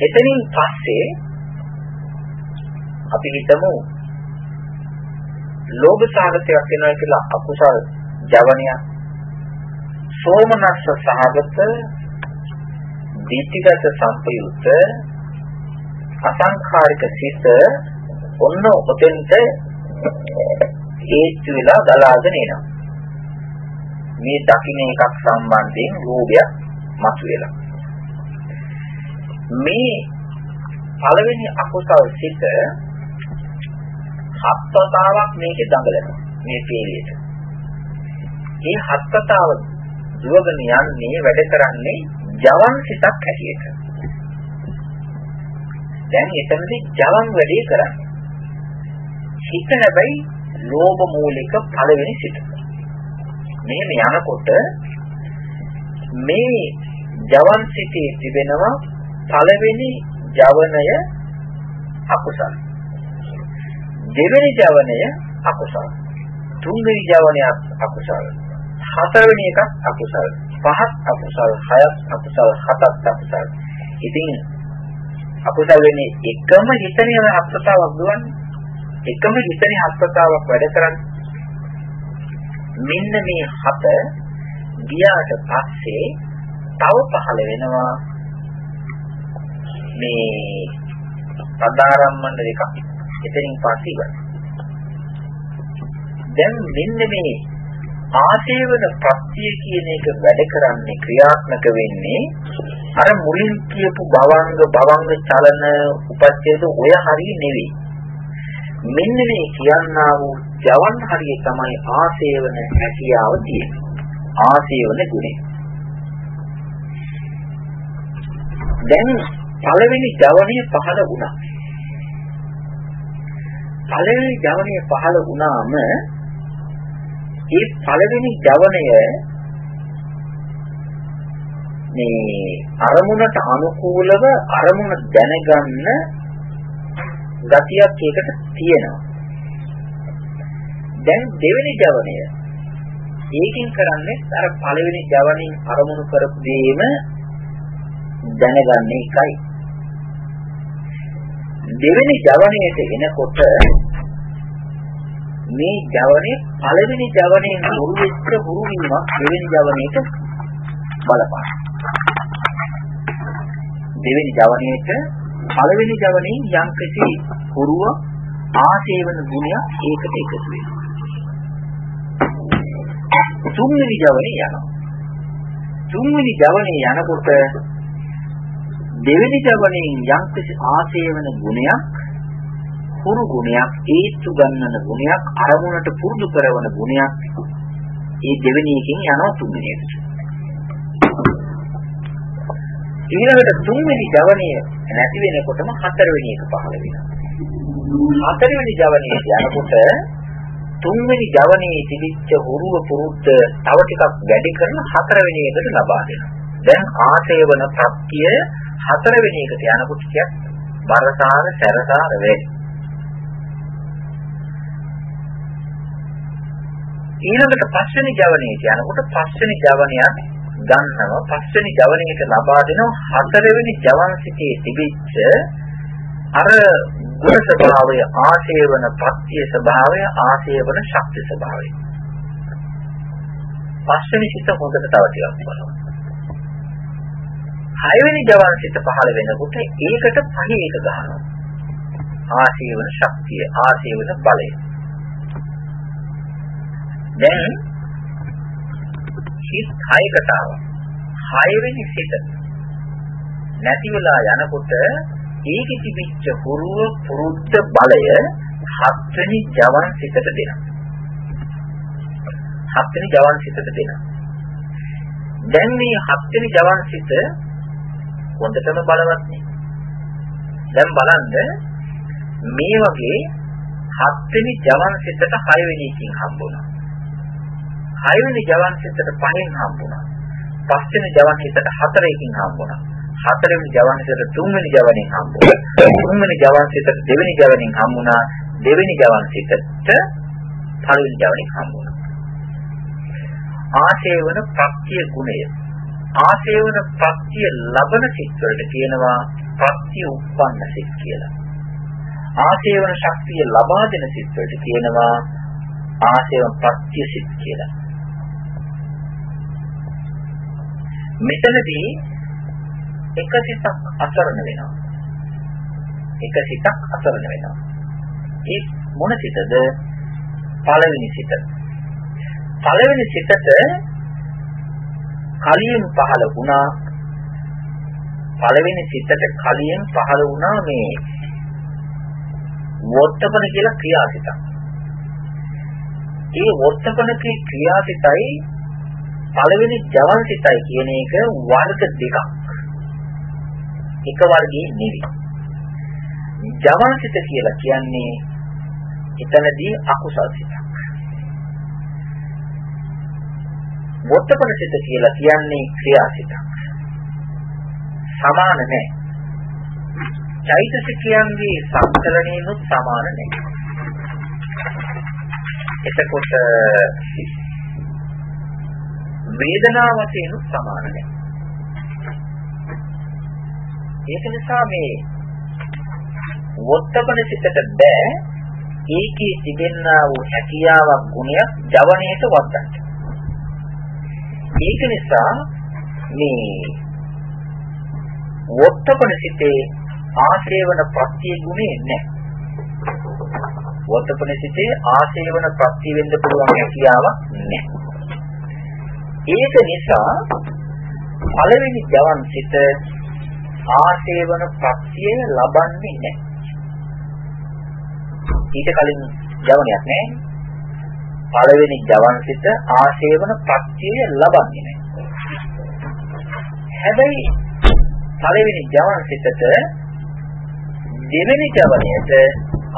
එතනින් පස්සේ අපි හිතමු ලෝභ සාගතයක් වෙනවා කියලා අකුසල් ජවනයක්. සෝමනස්ස සහගත දීතිගත සම්පයුත් අසංඛාරික සිත ඔන්න ඔතෙන්ට හේතු වෙලා ගලාගෙන එනවා. මේ දකින්න එකක් සම්බන්ධයෙන් රූපයක් මතුවෙලා. මේ පළවෙනි අකුසල් සිත හත්වතාවක් මේකේ දඟලනවා මේ පීලියට. මේ හත්වතාව දුවගෙන යන්නේ වැඩ කරන්නේ ජවන් සිතක් හැටියට. දැන් එතනදී ජවන් වැඩේ කරන්නේ. හිත හැබැයි ලෝභ මූලික පළවෙනි සිත. මෙහෙම යනකොට මේ ජවන් සිතේ තිබෙනවා පළවෙනි ජවනය අකුසල. දෙවෙනි ජවනය අකුසල. තුන්වෙනි ජවනය අකුසල. හතරවෙනි එකක් අකුසල. පහක් අකුසල, හයක් අකුසල, හතක් අකුසල. ඉතින් අකුසල වෙන්නේ එකම හිතේ හත්තාවක් දුවන්නේ. එකම හිතේ හත්තාවක් වැඩ කරන්නේ. මෙන්න මේ හත ගියාට පස්සේ තව පහළ වෙනවා මේ සදාරම්මණ්ඩ දෙකක්. එතනින් පස්සේ ඉවරයි. දැන් මෙන්න මේ ආශේවන ප්‍රත්‍ය කියන එක වැඩ කරන්නේ ක්‍රියාත්මක වෙන්නේ අර මුලින් කියපු භවංග භවංග චලන උපච්ඡේද ඔය හරිය නෙවෙයි. මෙන්න මේ කියන්නා වූ ජවන් හරිය තමයි ආශේවන හැකියාව තියෙන්නේ. ආශේවන ගුණය. දැන් පළවෙනි ජවනය පහළ වුණා. පළවෙනි ජවනය පහළ වුණාම ඒ පළවෙනි ජවනය මේ අරමුණට අනුකූලව අරමුණ දැනගන්න ගතියක් ඒකට තියෙනවා. දැන් දෙවෙනි ජවනය ඒකින් කරන්නේ අර පළවෙනි ජවනින් අරමුණු කරපු දෙයම දැනගන්න එකයි. දෙවෙනි ජවනයේට එනකොට මේ ජවනේ පළවෙනි ජවනයෙන් හුරු වෙච්ච හුරු වීමක් දෙවෙනි ජවනයේට බලපාන. දෙවෙනි ජවනයේට පළවෙනි ජවනයෙන් යම් කිසි හුරුව ආශේවන ගුණයක් ඒකට එකතු වෙනවා. තුන්වෙනි ජවනේ යනවා. තුන්වෙනි ජවනේ යනකොට දෙවෙනි ජවණයෙන් යම්කිසි ආශේවන ගුණයක් හුරු ගුණයක් ඒත්තු ගන්නන ගුණයක් අරමුණට පුරුදු කරන ගුණයක් ඒ දෙවෙනි එකෙන් යනවා තුන්වෙනියට ඊළඟට තුන්වෙනි ජවණය නැති වෙනකොටම හතරවෙනි එක පහළ වෙනවා හතරවෙනි ජවණයට යනකොට තුන්වෙනි ජවණයේ තිබිච්ච හුරුව පුරුද්ද තව ටිකක් වැඩි කරන හතරවෙනි එකට ලබා දෙනවා දැන් ආශේවන ප්‍රත්‍ය හතරවෙනි එකට යනකොට ටිකක් බරසාර සැරසාර වෙයි. ඊළඟට පස්වෙනි ජවනයේට යනකොට පස්වෙනි ජවනයත් ගන්නවා පස්වෙනි ජවනයේට ලබා දෙනවා හතරවෙනි ජවන් සිටේ තිබිච්ච අර ගුණ ස්වභාවය ආශේවන පත්‍ය ස්වභාවය ආශේවන ශක්ති ස්වභාවය පස්වෙනි සිත හොඳට තව ටිකක් බලන්න හයවෙනි ජවන් සිත පහළ වෙනකොට ඒකට පහේ එක ගන්නවා. ආශීවන ශක්තිය, ආශීවන බලය. දැන් සිත් හයකට ආවා. හයවෙනි සිත නැති වෙලා යනකොට ඒකෙ තිබිච්ච හුරුව පුරුද්ද බලය හත්වෙනි ජවන් සිතට දෙනවා. හත්වෙනි ජවන් සිතට දෙනවා. දැන් මේ හත්වෙනි ජවන් සිත හොඳටම බලවත් නේ. දැන් බලන්න මේ වගේ හත්වෙනි ජවන් සිතට හයවෙනි එකකින් හම්බුණා. හයවෙනි ජවන් සිතට පහෙන් හම්බුණා. පස්වෙනි ජවන් සිතට හතරකින් හම්බුණා. හතරවෙනි ජවන් සිතට තුන්වෙනි ජවනින් හම්බුණා. තුන්වෙනි ජවන් සිතට දෙවෙනි ජවනින් හම්බුණා. දෙවෙනි ජවන් සිතට පළවෙනි ජවනින් හම්බුණා. ආශේවන ප්‍රත්‍ය ගුණය ආශේවන ප්‍රත්‍ය ලබන සිත් වලට කියනවා ප්‍රත්‍ය උප්පන්න සිත් කියලා. ආශේවන ශක්තිය ලබා දෙන සිත් වලට කියනවා ආශේවන ප්‍රත්‍ය සිත් කියලා. මෙතනදී එක සිතක් අසරණ වෙනවා. එක සිතක් අසරණ වෙනවා. ඒ මොන සිතද? පළවෙනි සිත. පළවෙනි සිතට කලින් පහළ වුණා පළවෙනි සිතට කලින් පහළ වුණා මේ වොත්තපන කියලා ක්‍රියාසිතක්. ඒ වොත්තපන ක්‍රියාසිතයි පළවෙනි ජවන් සිතයි කියන එක වර්ග දෙකක්. එක වර්ගයේ නෙවෙයි. ජවන් සිත කියලා කියන්නේ එතනදී අකුසල් සිතක්. වොත්තපන සිත කියලා කියන්නේ ක්‍රියාසිතක්. සමාන නැහැ. චෛතසිකයන්ගේ සංකලනයනොත් සමාන නැහැ. එතකොට වේදනාව වශයෙන් සමාන නැහැ. ඒක නිසා මේ වොත්තපන සිතට බෑ ඒකේ තිබෙනා වූ හැකියාවක් ගුණයක් ජවණයට වත්තන්න. ඒක නිසා මේ වොත්තපන සිතේ ආශේවන ප්‍රත්‍ය ගුණේ නැහැ. වොත්තපන සිතේ ආශේවන ප්‍රත්‍ය වෙන්න පුළුවන් හැකියාවක් නැහැ. ඒක නිසා පළවෙනි ජවන් සිත ආශේවන ප්‍රත්‍ය ලබන්නේ නැහැ. ඊට කලින් ජවනයක් නැහැ. පළවෙනි ජවන් සිත ආශේවන ප්‍රත්‍ය ලබන්නේ නැහැ. හැබැයි පළවෙනි ජවන් සිතට දෙවෙනි ජවනයට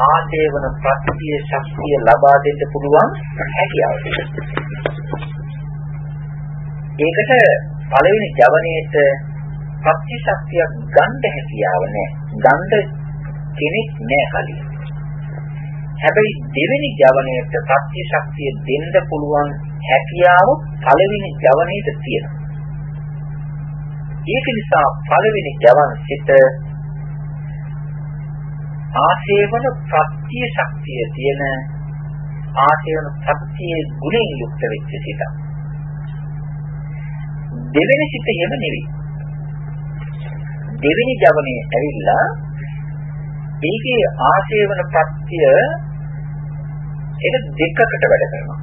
ආශේවන ප්‍රත්‍ය ශක්තිය ලබා දෙන්න පුළුවන් හැකියාව ඒකට පළවෙනි ජවනයේට ප්‍රත්‍ය ශක්තියක් ගන්න හැකියාව නැහැ. ගන්න කෙනෙක් නැහැ කලින්. හැබැයි දෙවෙනි ජවනයේට ප්‍රත්‍ය ශක්තිය දෙන්න පුළුවන් හැකියාව පළවෙනි ජවනයේට තියෙනවා. ඒක නිසා පළවෙනි ජවන් සිත ආශේවන ප්‍රත්‍ය ශක්තිය තියෙන ආශේවන ප්‍රත්‍ය ගුණයෙන් යුක්ත වෙච්ච සිතක්. දෙවෙනි සිත එහෙම නෙවෙයි. දෙවෙනි ජවනේ ඇවිල්ලා ඒකේ ආශේවන ප්‍රත්‍ය ඒක දෙකකට වැඩ කරනවා.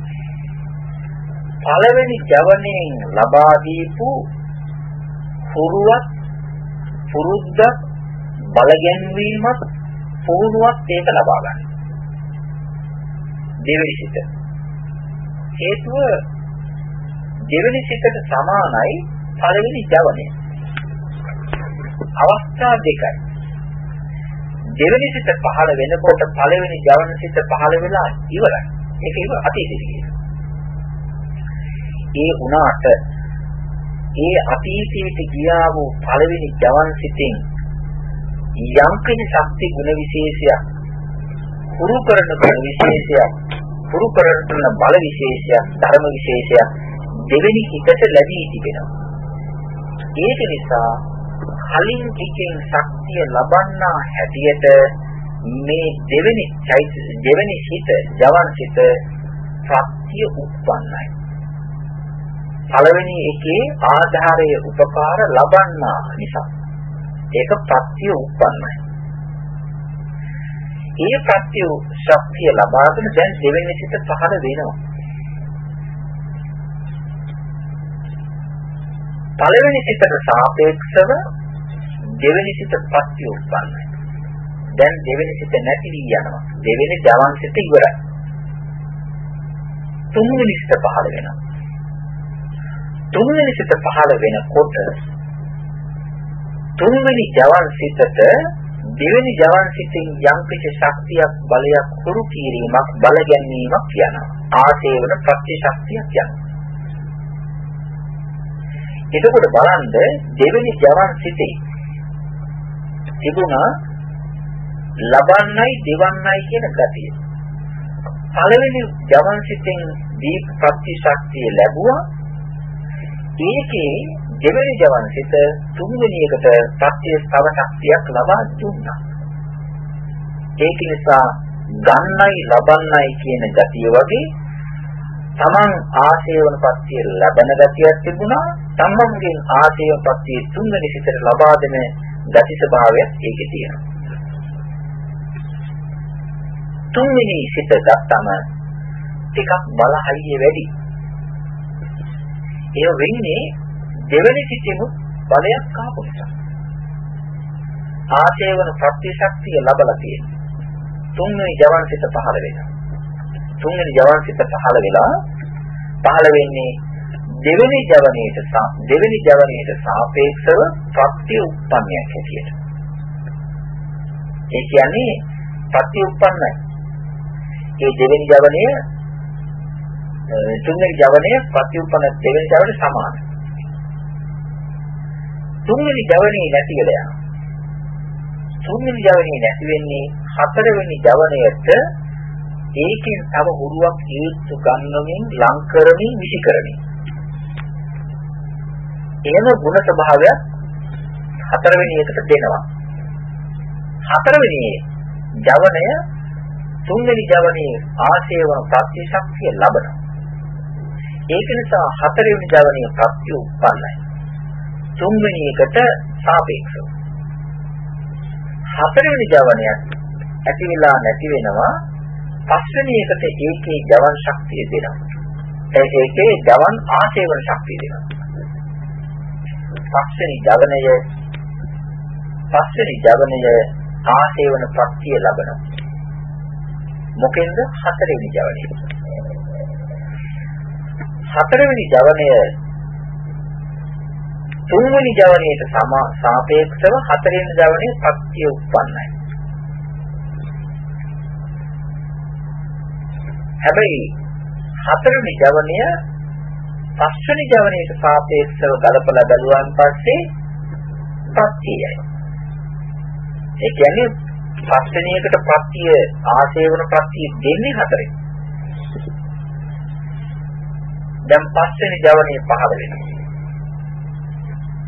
පළවෙනි ජවණයෙන් ලබා දීපු පුරුවක් පුරුද්දක් බලගැන්වීමක් පුහුණුවක් ඒක ලබා ගන්න. දෙවෙනි සිත. හේතුව දෙවෙනි සිතට සමානයි පළවෙනි ජවණය. අවස්ථා දෙකයි. දෙවෙනි සිත පහළ වෙනකොට පළවෙනි ජවන සිත පහළ වෙලා ඉවරයි. ඒක ඉව අතීතයේ. ඒ වුණාට ඒ අතීතයට ගියා වූ පළවෙනි ජවන් සිතෙන් යම් කෙනෙක් ශක්ති ගුණ විශේෂයක් පුරු කරන ගුණ විශේෂයක් පුරු කරන බල විශේෂයක් ධර්ම විශේෂයක් දෙවෙනි හිතට ලැබී තිබෙනවා. ඒක නිසා කලින් ටිකෙන් ශක්තිය ලබන්නා හැටියට මේ දෙවෙනි චෛතසික දෙවෙනි හිත ජවන් සිත සත්‍ය උප්පන්නයි. පළවෙනි එකේ ආධාරයේ උපකාර ලබන්නා නිසා ඒක ප්‍රත්‍ය උප්පන්නයි. ඒ ප්‍රත්‍ය ශක්තිය ලබාගෙන දැන් දෙවෙනි සිත පහළ වෙනවා. පළවෙනි සිතට සාපේක්ෂව දෙවෙනි සිත ප්‍රත්‍ය උප්පන්නයි. දැන් දෙවෙනි සිත නැති වී යනවා. දෙවෙනි ජවන් සිත ඉවරයි. තුන්වෙනි සිත පහළ වෙනවා. තුන්වෙනි සිත පහළ වෙනකොට තුන්වෙනි ජවන් සිතට දෙවෙනි ජවන් සිතින් යම් කිසි ශක්තියක් බලයක් කුරු කිරීමක් බල ගැනීමක් යනවා. ආශේවන ප්‍රත්‍ය ශක්තියක් යනවා. එතකොට බලන්න දෙවෙනි ජවන් සිතේ තිබුණා ලබන්නයි දෙවන්නයි කියන ගතිය. පළවෙනි ජවන් සිතෙන් දීප ප්‍රත්‍ය ශක්තිය ලැබුවා. ඒකේ දෙවෙනි ජවන් සිත තුන්වෙනි එකට ප්‍රත්‍ය ස්තව ශක්තියක් ලබා දුන්නා. ඒක නිසා ගන්නයි ලබන්නයි කියන ගතිය වගේ තමන් ආශේවන පත්‍ය ලබන ගතියක් තිබුණා තමන්ගෙන් ආශේවන පත්‍ය තුන්වෙනි සිතට ලබා දෙන ගති ස්වභාවයක් ඒකේ තියෙනවා. තුන්වෙනි සිත ගත්තම ටිකක් බලහයිය වැඩි. ඒ වෙන්නේ දෙවෙනි සිතෙමු බලයක් ආපු නිසා. ආශේවන පත්‍ය ශක්තිය ලබලා තියෙනවා. තුන්වෙනි ජවන්සිත පහළ වෙනවා. තුන්වෙනි ජවන්සිත පහළ වෙලා පහළ වෙන්නේ දෙවෙනි ජවනයේට දෙවෙනි ජවනයේට සාපේක්ෂව ප්‍රත්‍ය උත්පන්නයක් හැටියට. ඒ කියන්නේ ප්‍රත්‍ය උත්පන්නයි. ඒ දෙවෙනි ජවනය තුන්වෙනි ජවනය ප්‍රත්‍ය උත්පන්න දෙවෙනි ජවනයට සමානයි. තුන්වෙනි ජවනයේ නැති වෙලා යනවා. තුන්වෙනි ජවනයේ නැති වෙන්නේ හතරවෙනි ජවනයට ඒකෙන් තව හුරුවක් හේතු ගන්නමින් ලං කරමින් විසි කරමින් එහෙම ಗುಣ ස්වභාවය හතරවෙනි එකට දෙනවා. හතරවෙනි ජවනය තුන්වෙනි ජවනයේ ආශේවන ප්‍රතිශක්තිය ලබනවා. ඒක නිසා හතරවෙනි ජවනයේ ප්‍රත්‍ය උත්පන්නයි තුන්වෙනි එකට සාපේක්ෂව. හතරවෙනි ජවනයක් ඇති වෙලා නැති වෙනවා. පස්වෙනි එකට ඒකේ ජවන් ශක්තිය දෙනවා. ඒකේ ජවන් ආශේවන ශක්තිය දෙනවා. පස්වෙනි ජවනය පස්වෙනි ජවනය ආශේවන ප්‍රත්‍ය ලබනවා. මොකෙන්ද හතරවෙනි ජවනය. හතරවෙනි ජවනය තුන්වෙනි ජවනයේට සාපේක්ෂව හතරවෙනි ජවනයේ ප්‍රත්‍ය උත්පන්නයි. හැබැයි හතරවෙනි ජවනය පස්වෙනි ජවනයට සාපේක්ෂව ගලපලා බැලුවාන් පස්සේ ප්‍රත්‍යයයි. ඒ කියන්නේ පස්වෙනි එකට ප්‍රත්‍ය ආශේවන ප්‍රත්‍ය දෙන්නේ හතරෙන්. දැන් පස්වෙනි ජවනයේ පහළ වෙනවා.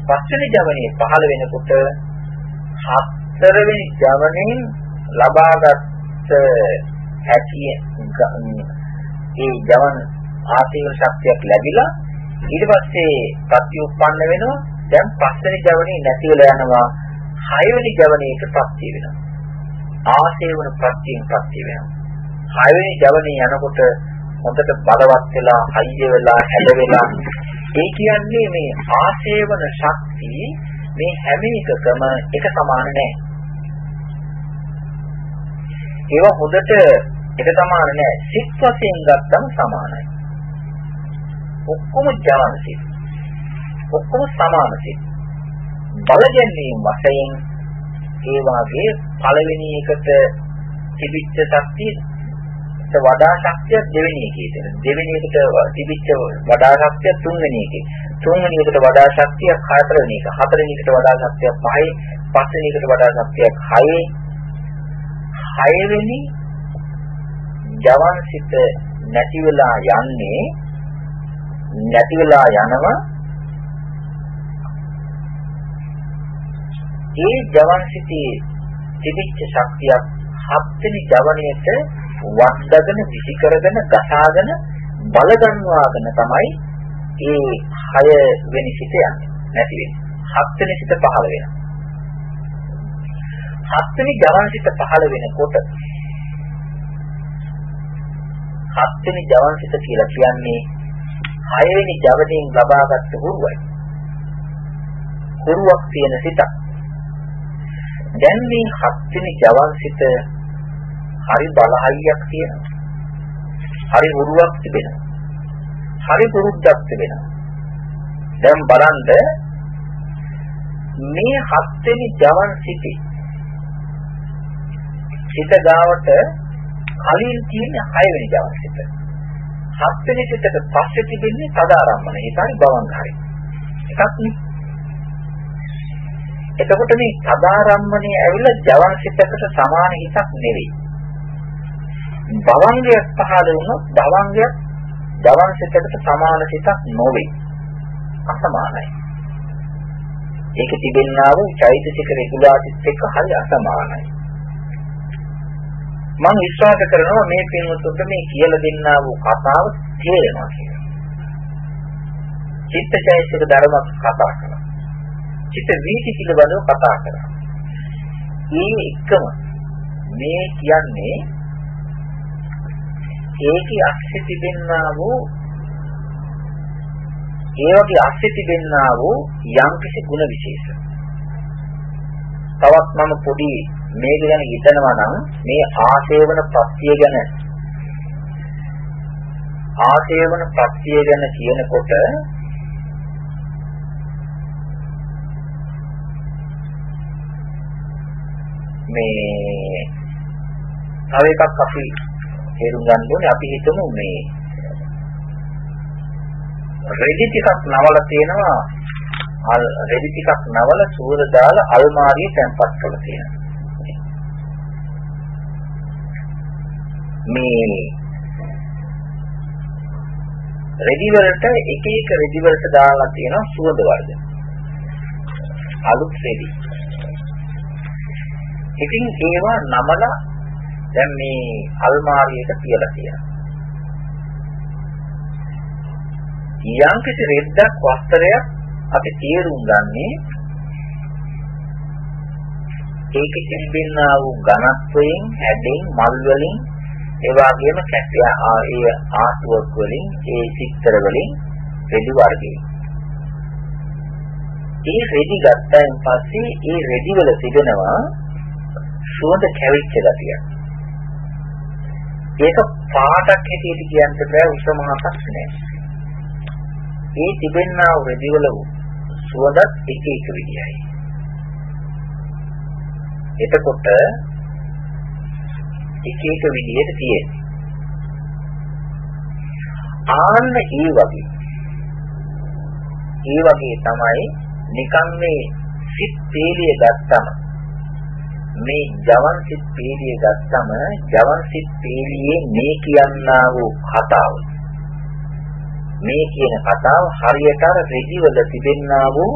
පස්වෙනි ජවනයේ පහළ වෙනකොට හතරවෙනි ජවනයෙන් ලබාගත් හැකිය ඒ ජවන් ආශීව ශක්තියක් ලැබිලා ඊට පස්සේ ප්‍රතිඋප්පන්න වෙනවා. දැන් පස්වෙනි ජවනේ නැති වෙලා යනවා. හයවෙනි ජවනේට ප්‍රත්‍ය වෙනවා. ආශේවන ප්‍රත්‍යයෙන් ප්‍රත්‍ය වෙනවා. හයවෙනි ජවනේ යනකොට හොඳට බලවත් වෙලා හයිය වෙලා හැද වෙලා. ඒ කියන්නේ මේ ආශේවන ශක්තිය මේ හැම එකකම එක සමාන නැහැ ඒවා හොඳට ඒක සමාන නෑ. සිත් වශයෙන් ගත්තම සමානයි. ඔක්කොම ජාන සිත්. ඔක්කොම සමාන සිත්. බල ගැනීම වශයෙන් ඒ වාගේ පළවෙනි එකට තිබිච්ච ශක්තිය වඩා ශක්තිය දෙවෙනි එකේ තියෙන. දෙවෙනි එකට තිබිච්ච වඩා ශක්තිය තුන්වෙනි එකේ. තුන්වෙනි එකට වඩා ශක්තිය හතරවෙනි එක. හතරවෙනි එකට වඩා ශක්තිය පහයි. පස්වෙනි එකට වඩා ශක්තිය හයයි. හයවෙනි ජවන් සිත නැති වෙලා යන්නේ නැති වෙලා යනවා. ඒ ජවන් සිතේ තිබිච්ච ශක්තියක් හත්වෙනි ජවනයේට වඩගෙන විසි කරගෙන ගසාගෙන බල ගන්නවාගෙන තමයි ඒ හය වෙනි සිත යන්නේ. නැති වෙන්නේ. හත්වෙනි සිත පහළ වෙනවා. හත්වෙනි ජවන් සිත පහළ වෙනකොට හත්වෙනි ජවන්සිත කියලා කියන්නේ හයවෙනි ජවයෙන් ලබාගත් හුරුවයි. හුරුවක් තියෙන සිතක්. දැන් මේ හත්වෙනි ජවන්සිත හරි බලහයියක් තියෙනවා. හරි හුරුවක් තිබෙනවා. හරි පුරුද්දක් තිබෙනවා. දැන් බලන්න මේ හත්වෙනි ජවන් සිටි සිත ගාවට කලින් තියෙන 6 වෙනි ජවසිත. 7 වෙනි සිතට පස්සේ තිබෙන්නේ සදාරම්මන. ඒකයි භවංගහරි. එකක් නේ. එතකොට මේ සදාරම්මනේ ඇවිල්ලා ජවසිතකට සමාන හිතක් නෙවෙයි. භවංගයක් පහළ වුණොත් භවංගයක් ජවසිතකට සමාන හිතක් නොවේ. අසමානයි. ඒක තිබෙන්නා වූ චෛතසික රෙගුලාසිස් එක්ක හරි අසමානයි. මම විශ්වාස කරනවා මේ පින්වතුන්ට මේ කියලා දෙන්නා වූ කතාව තේරෙනවා කියලා. චිත්තචෛතසික ධර්ම කතා කරනවා. චිත්ත වීති පිළිබඳව කතා කරනවා. මේ එකම මේ කියන්නේ ඒකේ අක්ෂේ තිබෙන්නා වූ ඒ වගේ අක්ෂේ තිබෙන්නා වූ යම්කිසි ಗುಣ විශේෂ. තවත් මම පොඩි මේක ගැන හිතනවා නම් මේ ආශේවන ප්‍රත්‍ය ගැන ආශේවන ප්‍රත්‍ය ගැන කියනකොට මේ තව එකක් අපි තේරුම් ගන්න ඕනේ අපි හිතමු මේ රෙදි ටිකක් නවලා තියෙනවා රෙදි ටිකක් නවල සුවඳ දාලා අල්මාරියේ තැන්පත් කරලා තියෙනවා. මේ රෙදි වලට එක එක රෙදි වලට දාලා තියෙනවා සුවඳ වර්ග. අලුත් රෙදි. ඉතින් ඒවා නමලා දැන් මේ අල්මාරියට තියලා තියෙනවා. යම් කිසි රෙද්දක් වස්ත්‍රයක් අපි තේරුම් ගන්නේ ඒකෙ තිබෙනා වූ ඝනත්වයෙන් හැඩෙන් මල් වලින් ඒ වගේම කැටිය ඒ ආතුවක් වලින් ඒ චිත්‍ර වලින් රෙදි වර්ගයෙන් ඒ රෙදි ගත්තයින් පස්සේ ඒ රෙදි වල තිබෙනවා සුවඳ කැවිච්ච ගතියක්. ඒක පාටක් හැටියට කියන්න බෑ උස මහතක් නෑ ඒ තිබෙනා වූ රෙදි වල සුවඳත් එක එක විදියයි. එතකොට එක එක විදියට තියෙන්නේ. ආන්න ඒ වගේ. ඒ වගේ තමයි නිකන් මේ සිත් තේලිය ගත්තම මේ ජවන් සිත් තේලිය ගත්තම ජවන් සිත් තේලියේ මේ කියන්නා වූ කතාව මේ කියන කතාව හරියට අර රෙදි වල තිබෙන්නා වූ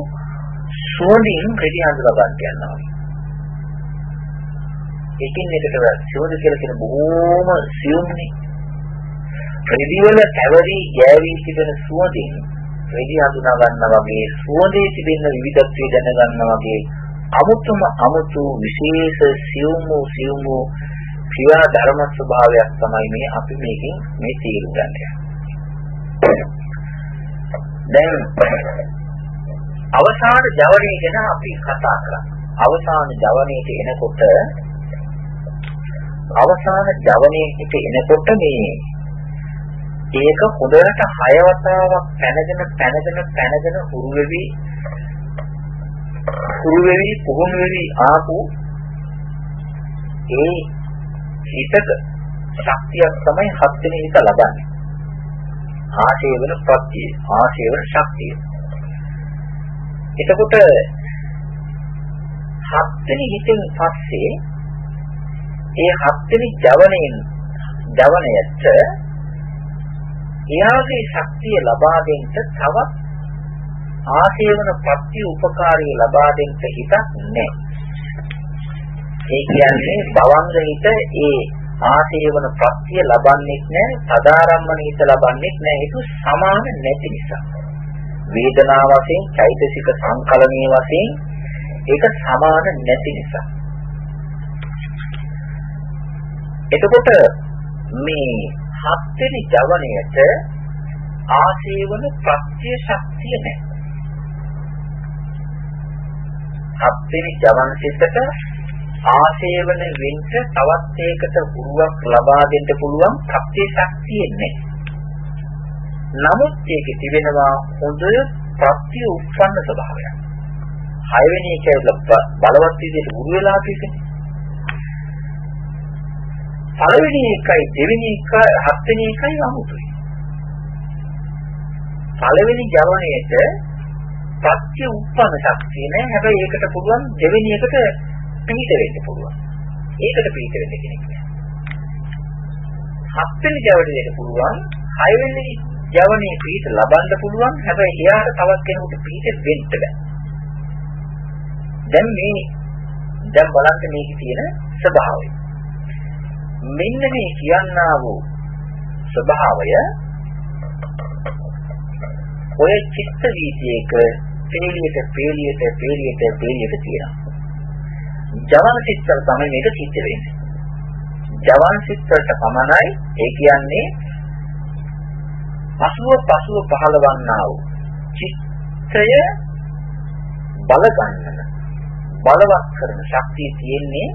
සුවඳින් රෙදි හඳුනා ගන්න යනවා. එකින් එකට සුවඳ කියලා කියන බොහෝම සියුම්නේ. රෙදි වල කැවරි ගෑවි තිබෙන සුවඳින් රෙදි හඳුනා ගන්නා වගේ සුවඳේ තිබෙන විවිධත්වය දැන ගන්නා වගේ අමුතුම අමුතු විශේෂ සියුම් වූ සියුම් වූ ක්‍රියා ධර්ම ස්වභාවයක් තමයි මේ අපි මේකෙන් මේ තීරු ගන්න දැන් අවසාන ජවනයේ ගැන අපි කතා කරා. අවසාන ජවනයේට එනකොට අවසාන ජවනයේට එනකොට මේ ඒක හොඳට හය වතාවක් පැනගෙන පැනගෙන පැනගෙන හුරු වෙවි හුරු වෙවි පුහුණු වෙවි ආපු ඒ හිතක ශක්තියක් තමයි හත් වෙනි හිත ලබන්නේ. ආශේවන ප්‍රත්‍ය ආශේවන ශක්තිය එතකොට හත්වෙනි හිතෙන් පස්සේ ඒ හත්වෙනි ජවණයෙන් ජවණයට එයාගේ ශක්තිය ලබා දෙන්න තවත් ආශේවන ප්‍රත්‍ය උපකාරී ලබා දෙන්න හිතක් නැහැ. ඒ කියන්නේ භවංග හිත ඒ ආශේවන ප්‍රත්‍ය ලබන්නේ නැහැ සදාරම්මන හිත ලබන්නේ නැහැ. ඒක සමාන නැති නිසා. වේදනා වශයෙන් චෛතසික සංකලනීය වශයෙන් ඒක සමාන නැති නිසා. එතකොට මේ හත්වෙනි ජවණයට ආශේවන ප්‍රත්‍ය ශක්තිය නැහැ හත්වෙනි ජවන් සිතට ආශේවන වෙන්න තවත් ඒකට හුරුවක් ලබා දෙන්න පුළුවන් ප්‍රත්‍ය ශක්තිය නැහැ. නමුත් ඒකේ තිබෙනවා හොඳ ප්‍රත්‍ය උත්පන්න ස්වභාවයක්. හයවෙනි එකේ බලවත් විදිහට හුරු වෙලා තියෙන්නේ. පළවෙනි එකයි දෙවෙනි එකයි හත්වෙනි එකයි අමුතුයි. පළවෙනි ජවණයට ප්‍රත්‍ය උත්පන්න ශක්තිය නැහැ. හැබැයි ඒකට පුළුවන් දෙවෙනි එකට පිහිට වෙන්න පුළුවන්. ඒකට පිහිට වෙන්න කෙනෙක් නෑ. හත්වෙනි ජවණයට පුළුවන්, හයවෙනි ජවණේ පිහිට ලබන්න පුළුවන්. හැබැයි එයාට තවත් කෙනෙකුට පිහිට වෙන්න බෑ. දැන් මේ දැන් බලන්න මේකේ තියෙන ස්වභාවය. මෙන්න මේ කියන්නා වූ ස්වභාවය ඔය චිත්ත වීතියක පේලියට පේලියට පේලියට පේලියට තියෙනවා. ජවන් සිත් වල තමයි මේක සිද්ධ වෙන්නේ. ජවන් සිත් වලට පමණයි ඒ කියන්නේ පසුව පසුව පහළවන්නා වූ චිත්තය බල ගන්නන බලවත් කරන ශක්තිය තියෙන්නේ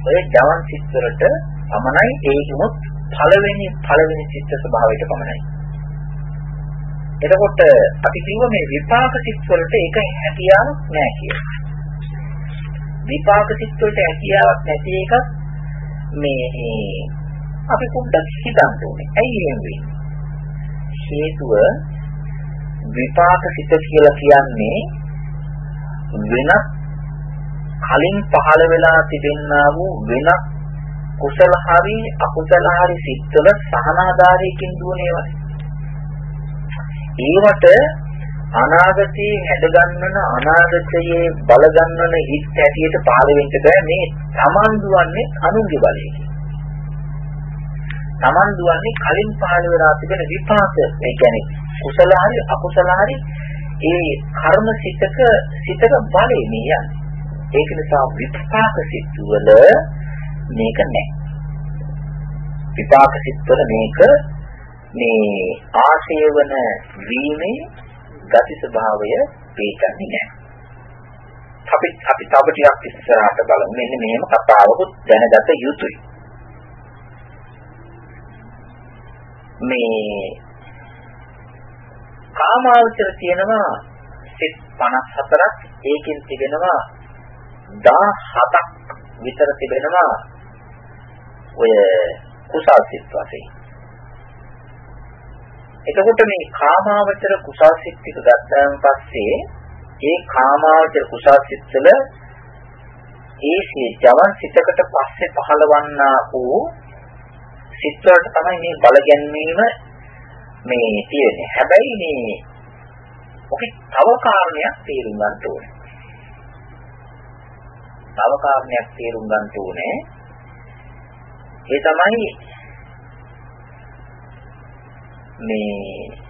ඔය ජවන් සිත් වලට පමණයි ඒකමුත් පළවෙනි පළවෙනි චිත්ත ස්වභාවයට පමණයි. එතකොට අපි කිව්ව මේ විපාක සිත් වලට ඒක හැකියාවක් නැහැ කියලා. විපාක සිත් වලට හැකියාවක් නැති එකක් මේ අපි පොඩ්ඩක් හිතන්න ඕනේ. ඇයි එහෙම වෙන්නේ? හේතුව විපාක සිත කියලා කියන්නේ වෙනත් කලින් පහළ වෙලා තිබෙනා වූ වෙනත් කුසල හරි අකුසල හරි සිත්වල සහනාධාරයකින් දුවන ඒවා. ඒවට අනාගතයේ හැදගන්නන අනාගතයේ බල ගන්නන හිත් ඇටියට පහළ වෙන්න බෑ මේ Taman දුවන්නේ අනුන්ගේ බලයෙන්. Taman දුවන්නේ කලින් පහළ වෙලා තිබෙන විපාක ඒ කියන්නේ කුසල හරි අකුසල හරි ඒ කර්ම සිතක සිතක බලේ නියන්නේ. ඒක නිසා විපාක සිත්වල මේක නැහැ. විපාක සිත්වල මේක මේ ආශේවන වීමේ ගති ස්වභාවය පිටන්නේ නැහැ. අපි අපි තව ටිකක් ඉස්සරහට බලමු. මෙන්න මෙහෙම කතාවකුත් දැනගත යුතුයි. මේ කාමාවචර තියෙනවා සිත් 54ක් ඒකෙන් තිබෙනවා 17ක් විතර තිබෙනවා ඔය කුසල් සිත් වශයෙන්. එතකොට මේ කාමාවචර කුසල් සිත් ටික ගත්තාන් පස්සේ ඒ කාමාවචර කුසල් සිත් වල ඒ ජවන් සිතකට පස්සේ පහළවන්නා වූ සිත් වලට තමයි මේ බල ගැන්වීම මේ තියෙන්නේ. හැබැයි මේ ඔකේ තව කාරණයක් තේරුම් ගන්න ඕනේ. තව කාරණයක් තේරුම් ගන්න ඕනේ. ඒ තමයි මේ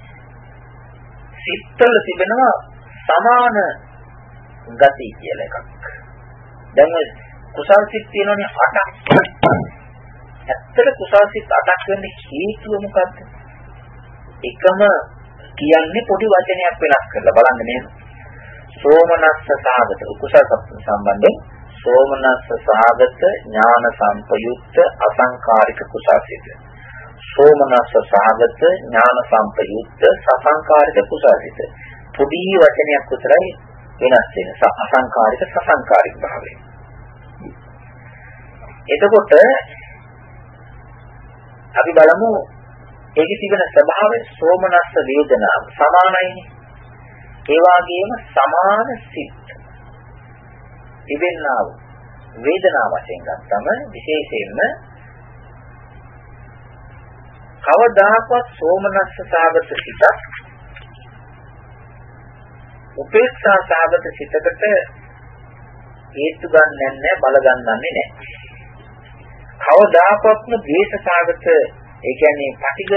සිත්තල තිබෙනවා සමාන ගති කියලා එකක්. දැන් කුසල් සිත් තියෙනවනේ 8ක්. ඇත්තට කුසල් සිත් 8ක් වෙන්න හේතුව මොකද්ද? එකම කියන්නේ පොඩි වචනයක් වෙනස් කරලා බලන්න නේද? සෝමනස්ස සාගත කුසල සම්බන්ධයෙන් සෝමනස්ස සාගත ඥාන සම්පයුක්ත අසංකාරික කුසසිත. සෝමනස්ස සාගත ඥාන සම්පයුක්ත සසංකාරික කුසසිත. පොඩි වචනයක් විතරයි වෙනස් වෙන අසංකාරික සසංකාරික භාවය. එතකොට අපි බලමු ඒකේ තිබෙන ස්වභාවය සෝමනස්ස වේදනාව සමානයිනේ. ඒ වගේම සමාන සිත් තිබෙනා වූ වේදනාව වශයෙන් ගත්තම විශේෂයෙන්ම කවදාකවත් සෝමනස්ස සාගත සිතක් උපේක්ෂා සාගත සිතකට හේතු ගන්නන්නේ නැහැ බල ගන්නන්නේ නැහැ. කවදාකවත්ම ද්වේෂ සාගත ඒ කියන්නේ පටිග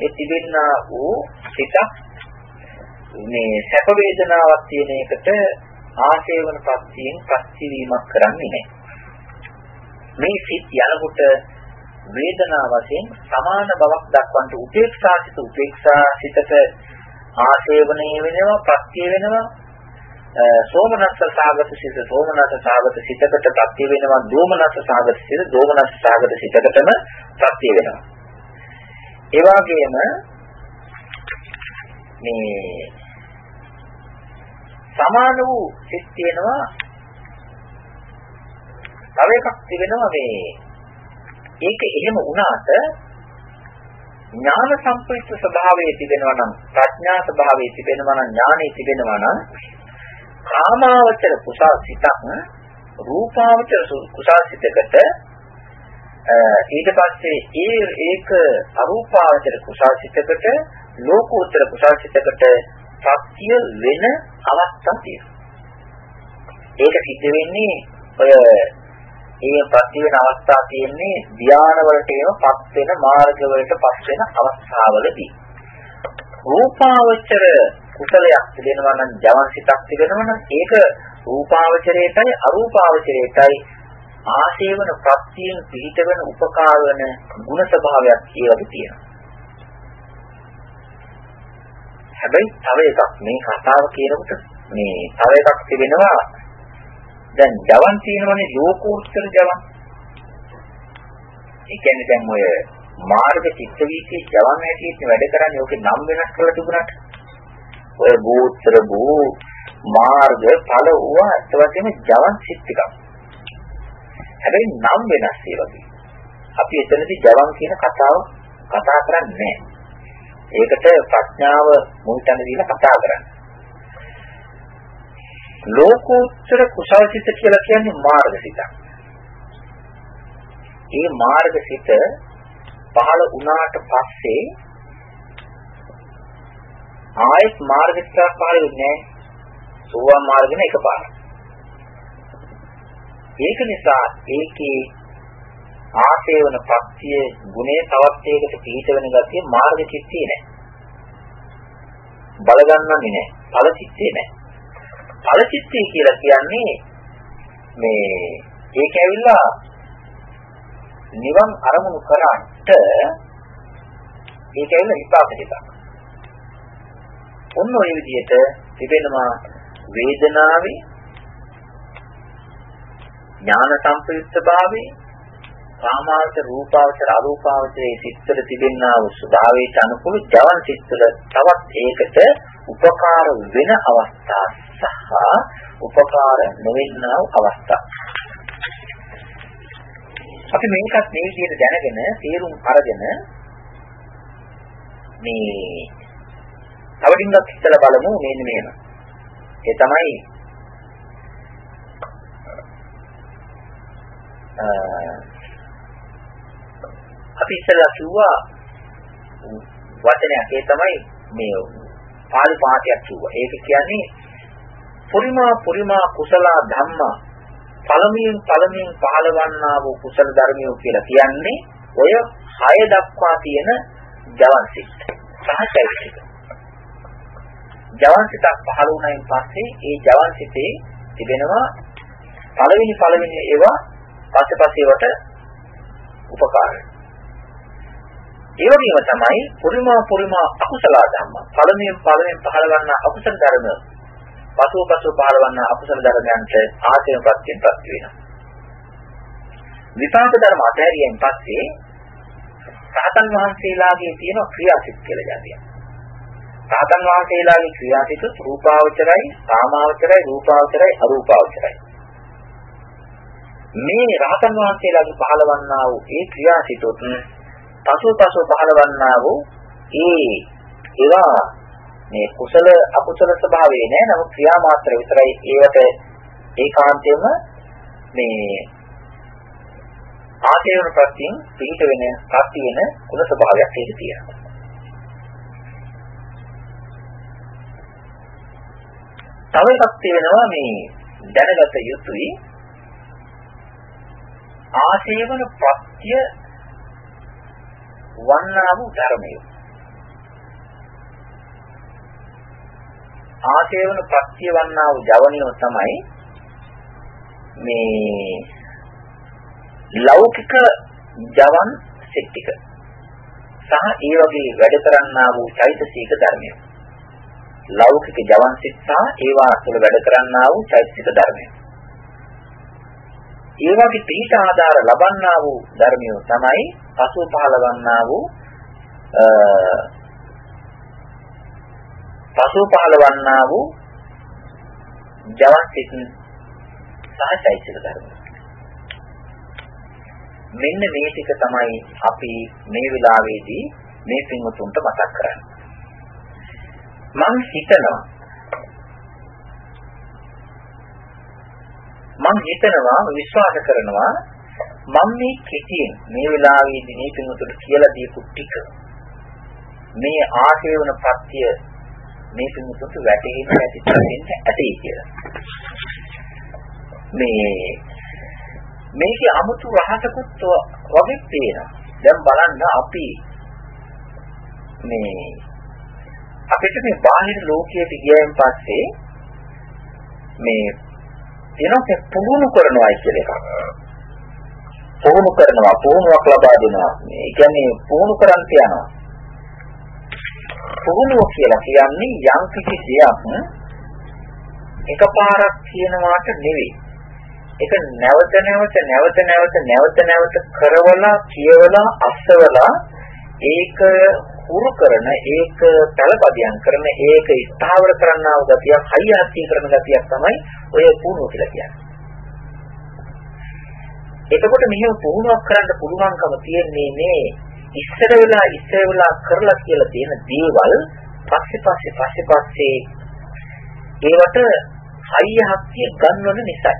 ඒ තිබෙනා වූ සිතක් මේ සැප වේදනාවක් තියෙන එකට ආශේවන පස්තියෙන් පස්තිවීමක් කරන්නේ නැහැ. මේ සිත් යනකොට වේදනා වශයෙන් සමාන බවක් දක්වන්ට උපේක්ෂා සිත උපේක්ෂා සිතට ආශේවනය වෙනවා පස්තිය වෙනවා සෝමනස්ස සාගත සිත සෝමනස්ස සාගත සිතකට ප්‍රත්‍ය වෙනවා දෝමනස්ස සාගත සිත දෝමනස්ස සාගත සිතකටම ප්‍රත්‍ය වෙනවා ඒ වගේම මේ සමාන වූ සිත් තියෙනවා. තව එකක් තිබෙනවා මේ. ඒක එහෙම වුණාට ඥාන සම්ප්‍රයුක්ත ස්වභාවයේ තිබෙනවා නම් ප්‍රඥා ස්වභාවයේ තිබෙනවා නම් ඥානෙ තිබෙනවා නම් කාමාවචර කුසල් සිතක් රූපාවචර කුසල් සිතකට ඊට පස්සේ ඒ ඒක අරූපාවචර කුසල් සිතකට ලෝකෝත්තර කුසල් සිතකට සත්‍ය වෙන අවස්ථා තියෙනවා. ඒක සිද්ධ වෙන්නේ ඔය ඒ ප්‍රති වෙන අවස්ථා තියෙන්නේ ධාන වලට එනපත් වෙන මාර්ග වලට පස් වෙන අවස්ථාවලදී. රූපාවචර කුසලයක් තිබෙනවා නම් ජවන් සිතක් තිබෙනවා නම් ඒක රූපාවචරයටයි අරූපාවචරයටයි ආශේවන ප්‍රත්‍යයෙන් පිහිට වෙන උපකාර වෙන ಗುಣ ස්වභාවයක් කියලා තියෙනවා. හැබැයි තව එකක් මේ කතාව කියනකොට මේ තව එකක් තිබෙනවා දැන් ජවන් තියෙනවනේ ලෝකෝත්තර ජවන් ඒ කියන්නේ දැන් ඔය මාර්ග චිත්ත වීතිය ජවන් හැටියට වැඩ කරන්නේ ඕකේ නම් වෙනස් කරලා තිබුණාට. ඔය බෝත්‍ර බෝ මාර්ග ඵල වුණා ඒත් වශයෙන්ම ජවන් සිත් ටිකක්. හැබැයි නම් වෙනස් ඒ වගේ. අපි එතනදී ජවන් කියන කතාව කතා කරන්නේ නැහැ. ඒකට ප්‍රඥාව මුල් තැන දීලා කතා කරන්නේ. ලෝකෝත්තර කුසල්සිත කියලා කියන්නේ මාර්ගසිතක්. මේ මාර්ගසිත පහළ වුණාට පස්සේ ආයෙත් මාර්ගසිතක් පහළ වෙන්නේ නැහැ. සෝවාන් මාර්ගෙන එකපාරට. ඒක නිසා ඒකේ ආසේවන පත්‍ය ගුණේ තවත් එකකට පිහිට වෙන ගතිය මාර්ග චිත්තේ නැහැ. බල ගන්නන්නේ නැහැ. ඵල චිත්තේ නැහැ. ඵල චිත්තේ කියලා කියන්නේ මේ ඒක ඇවිල්ලා නිවන් අරමුණු කරාට ඒක ඇවිල්ලා විපාක දෙකක්. ඔන්න ඔය විදිහට තිබෙනවා වේදනාවේ ඥාන සම්ප්‍රයුක්ත භාවයේ කාමාවචර රූපාවචර අරූපාවචරයේ සිත්වල තිබෙනා වූ ස්වභාවයට අනුකූල ජවන් සිත්වල තවත් ඒකට උපකාර වෙන අවස්ථා සහ උපකාර නොවෙන්නා වූ අවස්ථා. අපි මේකත් මේ විදිහට දැනගෙන තේරුම් අරගෙන මේ තව ටිකක් හිතලා බලමු මෙන්න මේන. ඒ තමයි අපි ඉස්සෙල්ලා කිව්වා වචනයක් ඒ තමයි මේ පාලි පාඨයක් කිව්වා. ඒක කියන්නේ පුරිමා පුරිමා කුසල ධම්මා පළමුවෙන් පළමුවෙන් පහළවන්නා වූ කුසල ධර්මියෝ කියලා කියන්නේ ඔය 6 දක්වා තියෙන ජවන්සිත සහචෛතසික. ජවන්සිතක් පහළ වුණයින් පස්සේ ඒ ජවන්සිතේ තිබෙනවා පළවෙනි පළවෙනි ඒවා පස්සේ පස්සේ වට උපකාරයි. ඒ වගේම තමයි පුරිමා පුරිමා අකුසල ධර්ම. පළමුවෙන් පළමුවෙන් පහළවන්න අකුසල ධර්ම. පසුව පසුව පහළවන්න අකුසල ධර්මයන්ට ආශයෙන් ප්‍රත්‍යයෙන් ප්‍රත්‍ය වෙනවා. විපාක ධර්ම අධෛර්යයෙන් පස්සේ සාතන් වහන්සේලාගේ තියෙන ක්‍රියාසිට කියලා ගැතියක්. සාතන් වහන්සේලාගේ ක්‍රියාසිත රූපාවචරයි, කාමාවචරයි, රූපාවචරයි, අරූපාවචරයි. මේ රහතන් වහන්සේලාගේ පහළවන්නා වූ ඒ ක්‍රියාසිතොත් පසු පසු පහළවන්නා වූ ඒ ඒවා මේ කුසල අකුසල ස්වභාවයේ නෑ. නමුත් ක්‍රියා මාත්‍ර විතරයි. ඒවට ඒකාන්තයෙන්ම මේ ආශේවන ප්‍රත්‍යයෙන් පිළිට වෙන ප්‍රත්‍ය වෙන කුල ස්වභාවයක් ඒක තියෙනවා. තව එකක් තියෙනවා මේ දැනගත යුතුයි. ආශේවන ප්‍රත්‍ය වන්නා වූ ධර්මය. ආශේවන ප්‍රත්‍ය වන්නා වූ ජවනියෝ තමයි මේ ලෞකික ජවන් සිත්තික සහ ඒ වගේ වැඩ කරන්නා වූ චෛතසික ධර්මය. ලෞකික ජවන් සිත් සහ ඒවා තුළ වැඩ කරන්නා වූ චෛතසික ධර්මය. ඒ වගේ පිහිට ආධාර ලබන්නා වූ ධර්මිය තමයි පසු පහළවන්නා වූ පසු පහළවන්නා වූ ජවස්සිත සහ චෛතසික ධර්ම. මෙන්න මේ ටික තමයි අපි මේ වෙලාවේදී මේ පින්වතුන්ට මතක් කරන්නේ. මම හිතනවා මම හිතනවා විශ්වාස කරනවා මම මේ කෙටියෙන් මේ වෙලාවේදී මේ පිටුතුට කියලා දීපු ටික මේ ආශේවන ප්‍රත්‍ය මේ පිටුතුට වැටහෙන්න ඇති දෙන්න ඇති කියලා. මේ මේකේ 아무තු රහසකුත් වගේ පේනවා. දැන් බලන්න අපි මේ අපිට මේ බාහිර ලෝකයට ගියයින් පස්සේ මේ තියෙනවා පුහුණු කරනවා කියන එක. පුහුණු කරනවා පුහුණුවක් ලබා දෙනවා. ඒ කියන්නේ පුහුණු කරන් තියනවා. පුහුණුව කියලා කියන්නේ යම් කිසි දෙයක් එකපාරක් කියනවාට නෙවෙයි. ඒක නැවත නැවත නැවත නැවත නැවත නැවත කරවලා කියවලා අස්සවලා ඒක හුරු කරන ඒක පළපදියම් කරන ඒක ස්ථාවර කරන්නා වූ ගතියක් හයියත්ී කරන ගතියක් තමයි ඔය පුහුණුව කියලා කියන්නේ. එතකොට මෙහෙම පුහුණුවක් කරන්න පුළුවන්කම තියෙන්නේ මේ ඉස්සර වෙලා ඉස්සර වෙලා කරලා කියලා තියෙන දේවල් පස්සේ පස්සේ පස්සේ පස්සේ ඒවට හයිය හක්තිය ගන්නවන නිසා.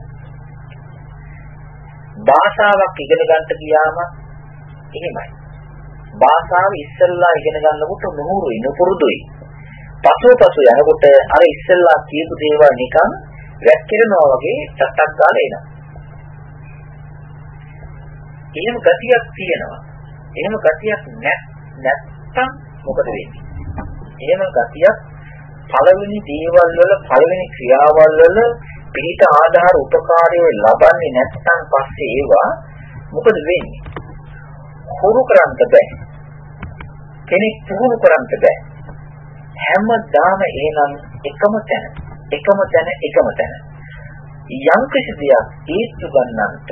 භාෂාවක් ඉගෙන ගන්නට ගියාම එහෙමයි. භාෂාව ඉස්සෙල්ලා ඉගෙන ගන්නකොට නුහුරුයි නුපුරුදුයි. පසුව පසු යනකොට අර ඉස්සෙල්ලා කියපු දේවල් නිකන් වැක්කිරනවා වගේ චට්ටක් ගාලා එනවා. එහෙම ගතියක් තියෙනවා. එහෙම ගතියක් නැත්නම් මොකද වෙන්නේ? එහෙම ගතියක් පළවෙනි දේවල් වල පළවෙනි ක්‍රියාවල් වල පිට ආධාර උපකාරය ලබන්නේ නැත්නම් පස්සේ ඒවා මොකද වෙන්නේ? හුරු කරන්න බෑ. කෙනෙක් පුහුණු කරන්න බෑ. හැමදාම එනම් එකම තැන, එකම තැන, එකම තැන. යම් කිසි දෙයක් ඒත්තු ගන්නන්ට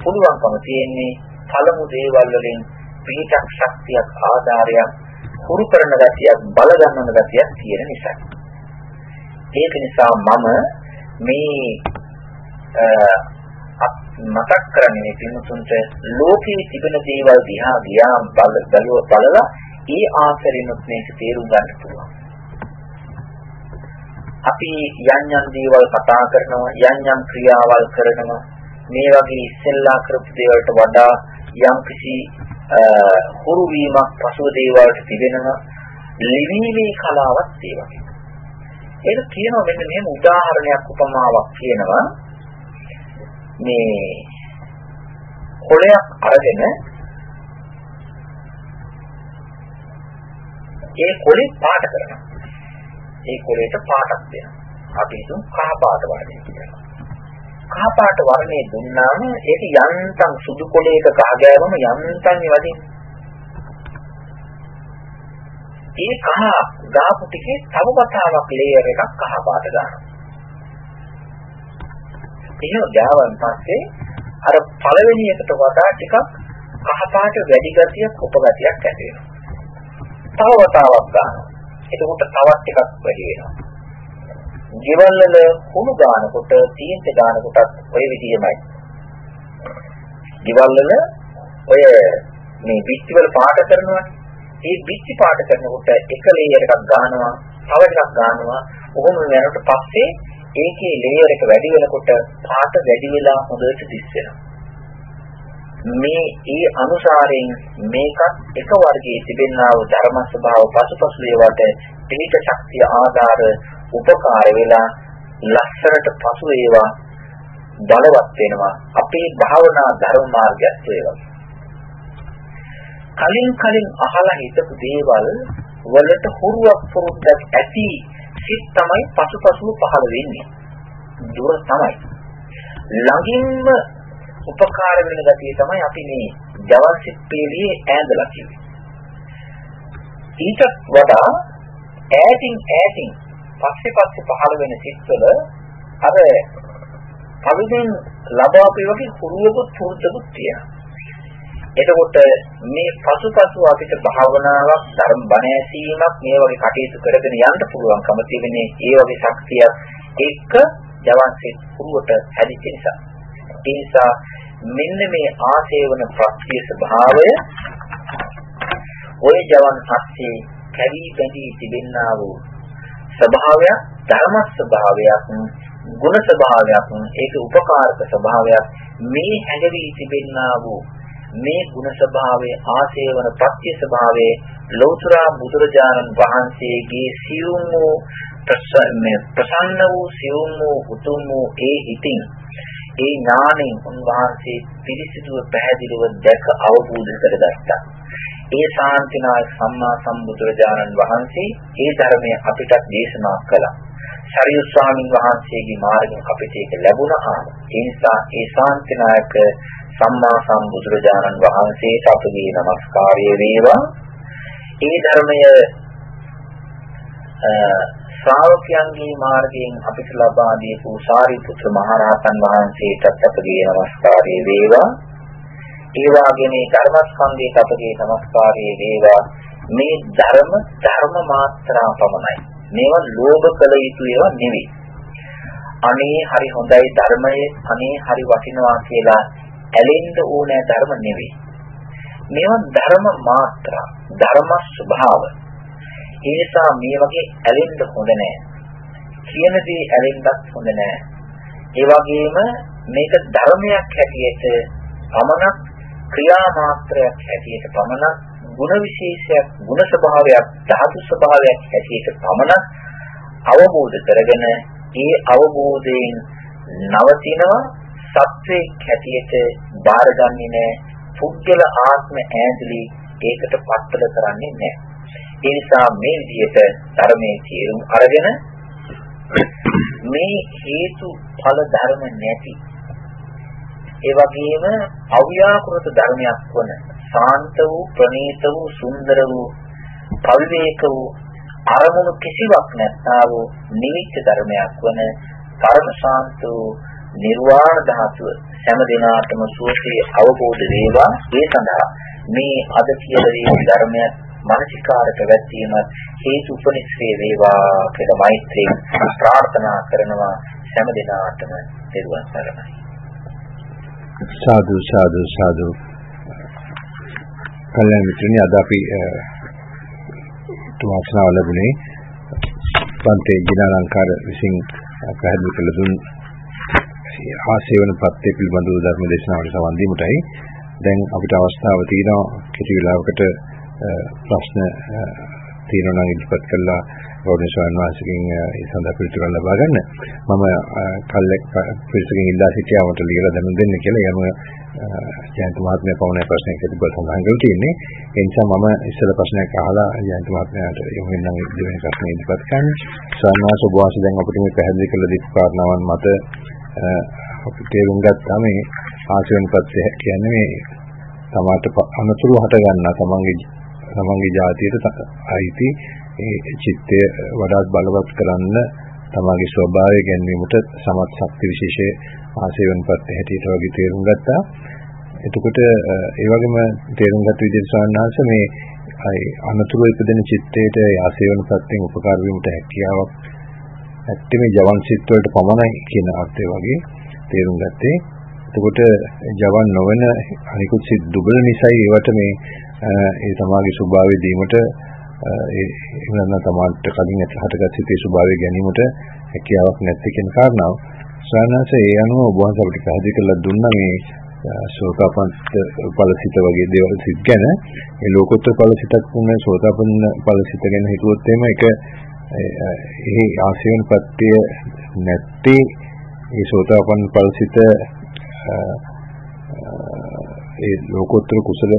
පුළුවන්කම තියෙන්නේ පළමු දේවල් වලින් පිටක් ශක්තියක් ආධාරයක් හුරු කරන ගතියක් බල ගන්නන ගතියක් තියෙන නිසා. ඒක නිසා මම මේ මතක් කරන්නේ මේ පින්තුන්ට ලෝකයේ තිබෙන දේවල් දිහා ගියා බල බැලුව බලලා ඒ ආකාරයෙන්ම මේක තේරුම් ගන්න පුළුවන්. අපි යම් යම් දේවල් කතා කරනවා යම් යම් ක්‍රියාවල් කරනවා මේ වගේ ඉස්සෙල්ලා කරපු දේවල්ට වඩා යම් කිසි හුරු වීමක් පසුව දේවල්ට තිබෙනවා ලිවීමේ කලාවක් ඒ වගේ. ඒක කියනවා මෙන්න මෙහෙම උදාහරණයක් උපමාවක් කියනවා මේ කොළයක් අරගෙන ඒ කොළේ පාට කරනවා. ඒ කොළේට පාටක් දෙනවා. අපි හිතමු කහ පාට වර්ණය කියලා. කහ පාට වර්ණය දුන්නාම ඒක යන්තම් සුදු කොළයක කහ ගෑවම යන්තම් වදින. ඒ කහ දාපු ටිකේ තව වතාවක් ලේයර් එකක් කහ පාට දානවා. එහෙම ගාවන් පස්සේ අර පළවෙනි එකට වඩා ටිකක් කහ පාට වැඩි ගතියක් උපගතියක් ඇති වෙනවා. තව වතාවක් ගන්නවා. එතකොට තවත් ටිකක් වැඩි වෙනවා. ගෙවල් වල කුණු ගන්නකොට තීන්ත ගන්නකොටත් ඔය විදිහමයි. ගෙවල් වල ඔය මේ පිටි වල පාට කරනවානේ. ඒ පිටි පාට කරනකොට එක ලේයර් එකක් ගන්නවා, තව එකක් ගන්නවා. ඔහොම යනකොට පස්සේ ඒකේ ලේයර් එක වැඩි වෙනකොට පාට වැඩි වෙලා හොඳට දිස් වෙනවා. මේ ඒ අනුසාරයෙන් මේකත් එක වර්ගයේ තිබෙනා වූ ධර්ම ස්වභාව පසුපසු ඒවට පිළිත ශක්තිය ආධාර උපකාර වෙලා ලස්සරට පසු ඒවා බලවත් වෙනවා අපේ භාවනා ධර්ම මාර්ගයත් වේවා කලින් කලින් අහලා හිතපු දේවල් වලට හුරුවක් පුරුද්දක් ඇති සිත් තමයි පසුපසුම පහළ වෙන්නේ දුර තමයි ළඟින්ම උපකාර වෙන ගතිය තමයි අපි මේ ජවල් සිත් පිළියේ ඈඳලා කිව්වේ. ඊට වඩා ඈතින් ඈතින් පස්සේ පස්සේ පහළ වෙන සිත්වල අර කලින් ලබාපු වගේ කුරුවකුත් පුරුද්දකුත් තියෙනවා. එතකොට මේ පසුපසු අපිට භාවනාවක් ධර්ම බණ ඇසීමක් මේ වගේ කටයුතු කරගෙන යන්න පුළුවන්කම තියෙන්නේ ඒ වගේ ශක්තියක් එක්ක ජවන් සිත් පුරුවට හැදිච්ච නිසා. ඒ නිසා මෙන්න මේ ආශේවන ප්‍රත්‍ය ස්වභාවය ඔය ජවන් සත්‍යයේ කැවි බැඳී තිබෙන්නා වූ ස්වභාවයක් ධර්ම ස්වභාවයක් ගුණ ස්වභාවයක් ඒක උපකාරක ස්වභාවයක් මේ හැඟවි තිබෙන්නා වූ මේ ගුණ ස්වභාවයේ ආශේවන ප්‍රත්‍ය ස්වභාවයේ ලෞතර බුදුරජාණන් වහන්සේගේ සියුම් වූ ප්‍රසන්න වූ සියුම් වූ උතුම් වූ ඒ හිතින් ඒ ඥාණයෙන් උන්වහන්සේ පිරිසිදුව පැහැදිලිව දැක අවබෝධ කරගත්තා. ඒ ශාන්තිනායක සම්මා සම්බුදුරජාණන් වහන්සේ ඒ ධර්මය අපිට දේශනා කළා. සරියු ස්වාමීන් වහන්සේගේ මාර්ගයෙන් අපිට ඒක ලැබුණා. ඒ නිසා ඒ ශාන්තිනායක සම්මා සම්බුදුරජාණන් වහන්සේට අපගේ নমස්කාරය වේවා. ඒ ධර්මය ශ්‍රාවකයන්ගේ මාර්ගයෙන් අපිට ලබා දීපු සාරිපුත්‍ර මහරහතන් වහන්සේටත් අපගේ নমස්කාරය වේවා. ඒ වගේම ධර්මස්කන්ධයට අපගේ নমස්කාරය වේවා. මේ ධර්ම ධර්ම මාත්‍රා පමණයි. මේවා ලෝභ කළ යුතු ඒවා නෙවෙයි. අනේ හරි හොඳයි ධර්මයේ අනේ හරි වටිනවා කියලා ඇලෙන්න ඕනෑ ධර්ම නෙවෙයි. මේවා ධර්ම මාත්‍රා, ධර්ම ස්වභාව. ඒ නිසා මේ වගේ ඇලෙන්න හොඳ නෑ. කියන දේ ඇලෙන්නත් හොඳ නෑ. ඒ වගේම මේක ධර්මයක් හැටියට පමණක් ක්‍රියා මාත්‍රයක් හැටියට පමණක් ගුණ විශේෂයක්, ගුණ ස්වභාවයක්, ධාතු ස්වභාවයක් හැටියට පමණක් අවබෝධ කරගෙන ඒ අවබෝධයෙන් නවතිනවා සත්‍යයක් හැටියට බාරගන්නේ නැහැ. පුද්ගල ආත්ම ඈඳලි ඒකට පත්තල කරන්නේ නැහැ. ඒ නිසා මේ විදිහට ධර්මයේ තේරුම් අරගෙන මේ හේතු ඵල ධර්ම නැති ඒ වගේම අව්‍යාකෘත ධර්මයක් වන ශාන්ත වූ ප්‍රණීත වූ සුන්දර වූ පවිවේක වූ අරමුණු කිසිවක් නැත්තා වූ නිවිච්ච ධර්මයක් වන පරම ශාන්ත වූ නිර්වාණ ධාතුව හැම දිනාටම සුවසේ අවබෝධ වේවා. ඒ සඳහා මේ අද කියලා දීපු ධර්මය මානසිකාර පැවැත්වීමත් හේතු උපනිශ්‍රේ වේවා කියලා මෛත්‍රියෙන් ප්‍රාර්ථනා කරනවා හැම දිනාටම දරුවන් සරණයි. සාදු සාදු සාදු. කල්‍යාණ මිත්‍රනි අද අපි තුමාස්නාව ලැබුණේ පන්තේ ජිනාලංකාර විසින් පැහැදිලි කළ දුන් ආසේවන පත්තේ පිළිබඳව ධර්ම දේශනාවට සවන් දීමටයි දැන් අපිට අවස්ථාව තියෙනවා කිසි වෙලාවකට ප්‍රශ්න තියෙනවා නම් ඉදිරිපත් කළා ගෞරවනීය ස්වාමීන් වහන්සේගෙන් ඒ සඳහා පිළිතුරු ලබා ගන්න. මම කල්ලෙක් පිළිතුරකින් ඉල්ලා සිටියා මට ලියලා දැනුම් දෙන්න කියලා. යම ජයන්ත මහත්මයා පවුනේ ප්‍රශ්නයක් තිබ්බා සඳහන් කරලා තියෙන්නේ. ඒ නිසා මම ඉස්සෙල්ලා ප්‍රශ්නයක් අහලා ජයන්ත මහත්මයාට යොමු වෙනනම් දෙවෙනි ප්‍රශ්නේ ඉදිරිපත් කරන්න. ස්වාමීන් වහන්සේ ඔබ වහන්සේ දැන් අපිට මේ පැහැදිලි කළ දීපු කාරණාවන් මත අපි තේරුම් ගත්තා මේ ආශිර්වාද පත්‍ය කියන්නේ මේ තමාට අනතුරු හට ගන්නා තමන්ගේ තමන්ගේ ජාතියට අයිති ඒ චිත්තය වඩාත් බලවත් කරන්න තමගේ ස්වභාවය ගැනීමට සමත් ශක්ති විශේෂයේ ආශේවන්පත් හැටියට වගේ තේරුම් ගත්තා. එතකොට ඒ වගේම තේරුම් ගත්ත විදිහට සවන්නාංශ මේ අනතුරු ඉපදෙන චිත්තයට ආශේවන්පත්ෙන් උපකාර වීමට හැකියාවක් ඇත්තේ ජවන් සිත් වලට පමණයි කියන අර්ථය වගේ තේරුම් ගත්තේ. එතකොට ජවන් නොවන අනිකුත් සිත් දුබල නිසායි ඒවට මේ ඒ සමාගයේ ස්වභාවය දීමට ඒ එහෙම තමන්ට කලින් හටගත් සිතේ ස්වභාවය ගැනීමට හැකියාවක් නැති කියන කාරණාව ස්වයන්ස ඒ අනුව ඔබ වහන්සේ අපිට පැහැදිලි කරලා දුන්නා මේ සෝතාපන්න ඵලසිත වගේ දේවල් සිත් ගැන ඒ ලෝකෝත්තර ඵලසිතක් වුණ සෝතාපන්න ඵලසිත ගැන හිතුවොත් එහෙම ඒක ඒ ආශයන් පත්‍ය නැත්තේ ඒ සෝතාපන්න ඵලසිත ඒ ලෝකෝත්තර කුසල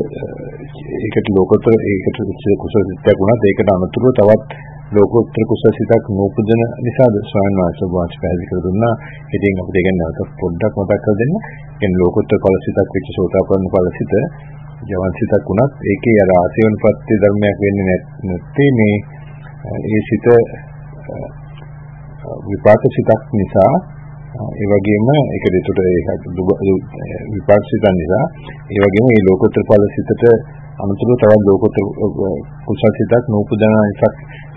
ඒකට ලෝකෝත්තර ඒකට කුසල සිතක් වුණත් ඒකට අනුතුරු තවත් ලෝකෝත්තර කුසල සිතක් නූපදන නිසාද ස්වාමීන් වහන්සේ වාච පැහැදිලි කර දුන්නා. ඉතින් අපිට ඒක නැවත පොඩ්ඩක් මතක් කර දෙන්න. කියන්නේ ලෝකෝත්තර ඵල සිතක් වෙච්ච සෝතාපන්න ඵල සිත ජවන් සිතක් වුණත් ඒකේ අර ආසයන් පත්‍ය ධර්මයක් වෙන්නේ නැත්තේ මේ ඒ සිත විපාක සිතක් නිසා ඒ වගේම ඒකට ඒකට විපක්ෂිත නිසා ඒ වගේම මේ ලෝකෝත්තර ඵල සිතට අනුතුරු තවත් ලෝකෝත්තර කුසල සිතක් නූපදන එකක්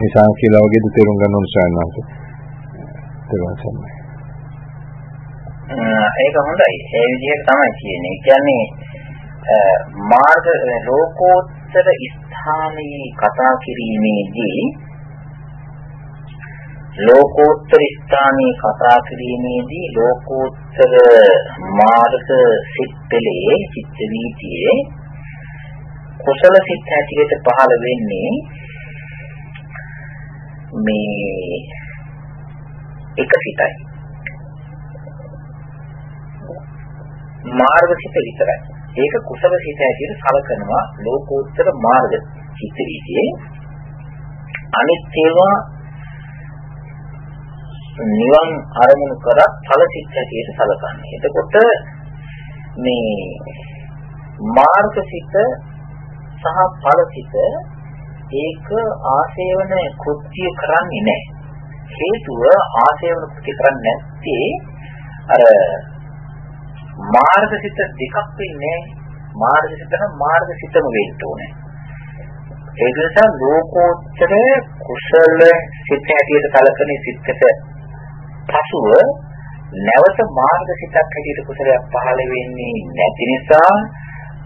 නිසා කියලා වගේද තේරුම් ගන්න ඕන සයන්වන්ත. තේරුම් ඒක හොඳයි. ඒ විදිහට තමයි කියන්නේ. කියන්නේ මාර්ග ලෝකෝත්තර ස්ථානයේ කතා කිරීමේදී ලෝකෝත්තර ස්ථානයේ කතා කිරීමේදී ලෝකෝත්තර මාර්ග සිත්පලේ චිත්ත වීතියේ කුසල සිත් හැටියට පහළ වෙන්නේ මේ එක සිතයි. මාර්ග සිත විතරයි. ඒක කුසල සිත හැටියට සලකනවා ලෝකෝත්තර මාර්ග චිත්ත වීතියේ අනිත් ඒවා නිවන් අරමුණු කරත් ඵලසිත හැටියට සලකන්නේ. එතකොට මේ මාර්ගසිත සහ ඵලසිත ඒක ආශේවන කෘත්‍ය කරන්නේ නැහැ. හේතුව ආශේවන කෘති කරන්නේ නැත්තේ අර මාර්ගසිත දෙකක් වෙන්නේ මාර්ගසිත නම් මාර්ගසිතම වෙන්න ඕනේ. ඒ නිසා ලෝකෝත්තර කුසල සිත හැටියට කලකන සිතට පසුව නැවත මාර්ගසිතක් හැටියට කුසලයක් පහළ වෙන්නේ නැති නිසා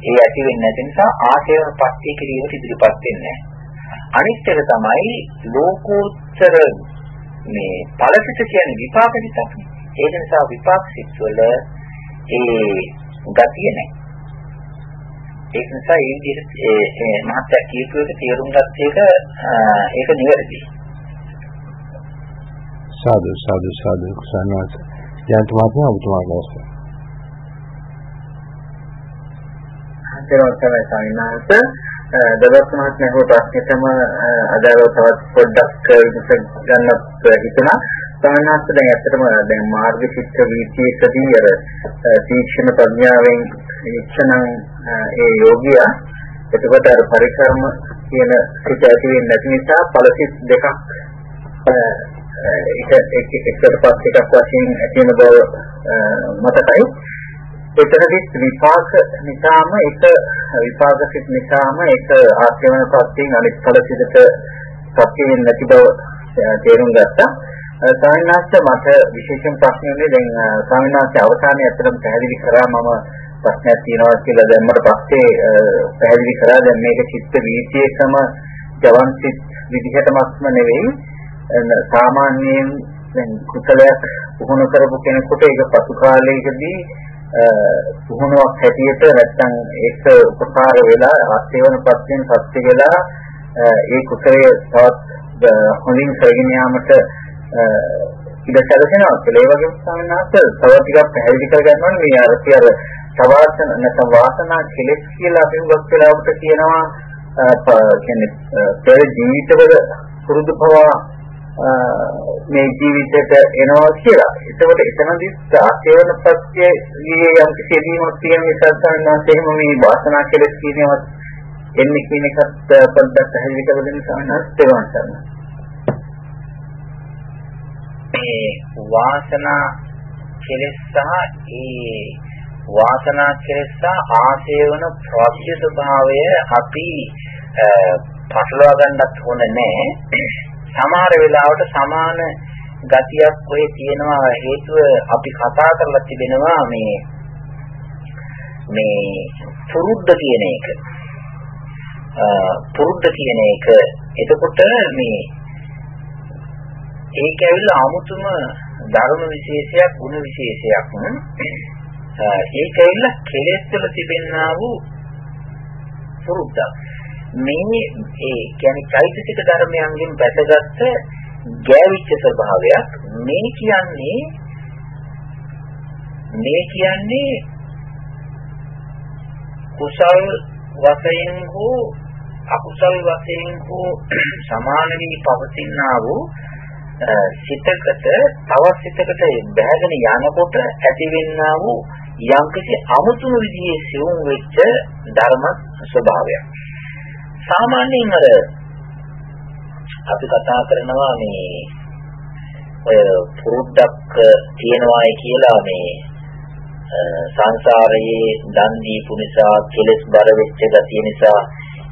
ඒ ඇති වෙන්නේ නැති නිසා ආශේවන පත්‍ය කිරීමට ඉදිරිපත් වෙන්නේ අනිත් එක තමයි ලෝකෝත්තර මේ ඵලසිත කියන්නේ විපාක සිතක්. ඒක නිසා විපාක සිත් වල ඒ ගතිය නැහැ. ඒක නිසා ඒ විදිහට ඒ මහත්ය කියපු එක තේරුම් ගත්ත එක ඒක නිවැරදි. සාදු සාදු සාදු සන්වාස යන්ත මාත්ම ඔබතුමාගේ අවස්ථාව. අන්තිමට තමයි සමිනාන්ත දවස් මහත්මයා හෝ ප්‍රශ්නෙටම අදාළව තවත් පොඩ්ඩක් විමස ගන්නත් හිතුණා. සාමාන්‍යයෙන් දැන් ඇත්තටම දැන් මාර්ග චිත්ත වීතියකදී අර තීක්ෂණ ප්‍රඥාවෙන් ඉච්ඡනම් ඒ යෝගියා එතකොට අර පරිකර්ම කියන සිත ඇති වෙන්නේ නැති නිසා ඵලසිත දෙකක් එක එකට පස් එකක් වශයෙන් ඇති වෙන බව මතකයි. එතනදී විපාක නිසාම එක විපාක සිත් නිසාම එක ආශ්‍රමන පස්යෙන් අනිත් ඵලසිතට සත්‍යයෙන් නැති බව තේරුම් ගත්තා. ස්වාමීනාස්ත මට විශේෂම ප්‍රශ්නයක් දැන් ස්වාමීනාස්ත අවසානයේ අතරම පැහැදිලි කරා මම ප්‍රශ්නයක් තියෙනවා කියලා දැම්මට පස්සේ පැහැදිලි කරා දැන් මේක චිත්ත වීතියකම ජවන් සිත් විදිහටමත්ම නෙවෙයි සාමාන්‍යයෙන් දැන් කුසලයක් පුහුණු කරපු කෙනෙකුට ඒක පසු කාලයකදී පුහුණුවක් හැටියට නැත්නම් ඒක උපකාර වෙලා ආශේවන පස්යෙන් සත්‍ය වෙලා ඒ කුසලයේ තවත් හොඳින් කරගෙන යාමට ඉඩ සැලසෙනවා කියලා. ඒ වගේම සාමාන්‍යයෙන් තව ටිකක් පැහැදිලි කරගන්න ඕනේ මේ අර්ථය අර සවාසන නැත්නම් වාසනා කෙලෙස් කියලා අපි උගත් වෙලාවට කියනවා කියන්නේ පෙර ජීවිතවල පුරුදු පවා මේ ජීවිතයට එනවා කියලා. ඒකෝට එතනදී ආශේවන ප්‍රත්‍යයේ යම් කිසි දීමක් තියෙන නිසා සාමාන්‍යයෙන් එහෙම මේ වාසනා කෙලෙස් කියනවත් එන්නේ කියන එකත් පොඩ්ඩක් පැහැදිලි කරලා දෙන්න සාමාන්‍යයෙන් තේරුම් ගන්න. මේ වාසනා කෙලෙස් සහ ඒ වාසනා කෙලෙස් සහ ආශේවන ප්‍රත්‍ය ස්වභාවය අපි පටලවා ගන්නත් හොඳ නැහැ. සමහර වෙලාවට සමාන ගතියක් ඔය තියෙනවා හේතුව අපි කතා කරලා තිබෙනවා මේ මේ පුරුද්ද කියන එක. පුරුද්ද කියන එක. එතකොට මේ ඒක ඇවිල්ලා 아무තුම ධර්ම විශේෂයක් ගුණ විශේෂයක්. ඒක ඇවිල්ලා කෙලෙස් වල තිබෙනා වූ පුරුද්දක්. මේ ඒ කියන්නේ චෛතසික ධර්මයන්ගෙන් වැටගත්ත ගෑවිච්ච ස්වභාවයක් මේ කියන්නේ මේ කියන්නේ කුසල් වශයෙන් හෝ අකුසල් වශයෙන් හෝ සමාන වී පවතිනා වූ සිතකට තවත් සිතකට බැහැගෙන යනකොට ඇතිවෙනා වූ යම්කිසි අමුතුම විදිහේ සිවුම් වෙච්ච ධර්ම ස්වභාවයක්. සාමාන්‍යයෙන් අර අපි කතා කරනවා මේ ඔය පුරුද්දක් තියනවායි කියලා මේ සංසාරයේ දන් දීපු නිසා කෙලස් බර වෙච්ච ගතිය නිසා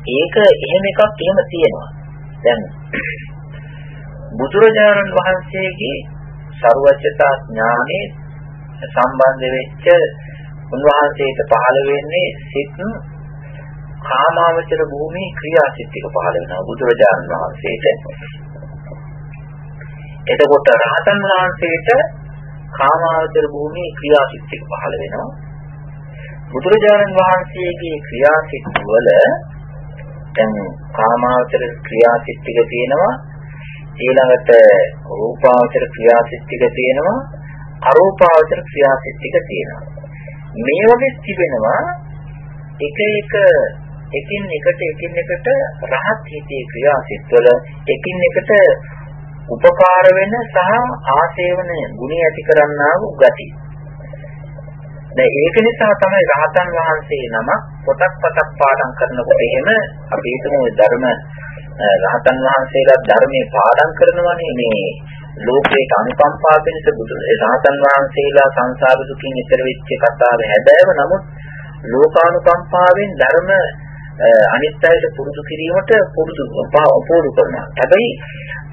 ඒක එහෙම එකක් එහෙම තියෙනවා. දැන් බුදුරජාණන් වහන්සේගේ ਸਰවඥතා ඥානෙ සම්බන්ධ වෙච්ච උන්වහන්සේට පහළ වෙන්නේ සිත් කාමාවචර භූමි ක්‍රියාසිතික පහළ වෙනවා බුදුරජාණන් වහන්සේට. එතකොට රහතන් වහන්සේට කාමාවචර භූමි ක්‍රියාසිතික පහළ වෙනවා. බුදුරජාණන් වහන්සේගේ ක්‍රියාසිත වල දැන් කාමාවචර ක්‍රියාසිතික තියෙනවා ඊළඟට රූපාවචර ක්‍රියාසිතික තියෙනවා අරූපාවචර ක්‍රියාසිතික තියෙනවා මේ වගේ තිබෙනවා එක එක එකින් එකට එකින් එකට රහත් හිතේ ක්‍රියාසිටවල එකින් එකට උපකාර වෙන සහ ආශේවන ගුණ ඇති කරන්නා වූ ගති. දැන් ඒක නිසා තමයි රහතන් වහන්සේ නම පොතක් පතක් පාඩම් කරනකොට එහෙම අපි හිතමු ධර්ම රහතන් වහන්සේලා ධර්මයේ පාඩම් කරනවානේ මේ ලෝකයට අනුකම්පා වෙනස බුදු රහතන් වහන්සේලා සංසාර දුකින් ඈතර වෙච්ච කතාව හැබෑව නමුත් ලෝකානුකම්පාවෙන් ධර්ම අනිත් අයට පුරුදු කිරීමට පුරුදු පුරුදු කරනවා. හැබැයි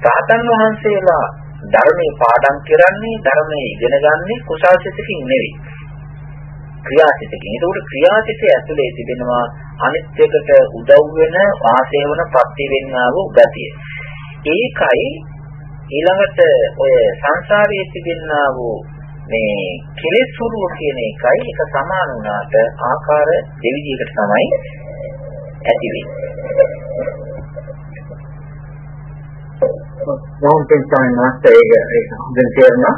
රහතන් වහන්සේලා ධර්මයේ පාඩම් කරන්නේ ධර්මයේ ඉගෙන ගන්නේ කුසල් සිතකින් නෙවෙයි. ක්‍රියාසිතකින්. ඒකට ක්‍රියාසිතය ඇතුලේ තිබෙනවා අනිත් එකට උදව් වෙන ආශේවන ප්‍රත්‍ය වෙන්නා වූ ගතිය. ඒකයි ඊළඟට ඔය සංසාරයේ තිබෙනා වූ මේ කෙලෙස් ස්වરૂප කියන එකයි එක සමාන වුණාට ආකාර දෙවිදිහකට තමයි ඇති වෙන්නේ. මොහොතෙන් සායනාත් ඒක ඒක හොඳට තේරෙනවා.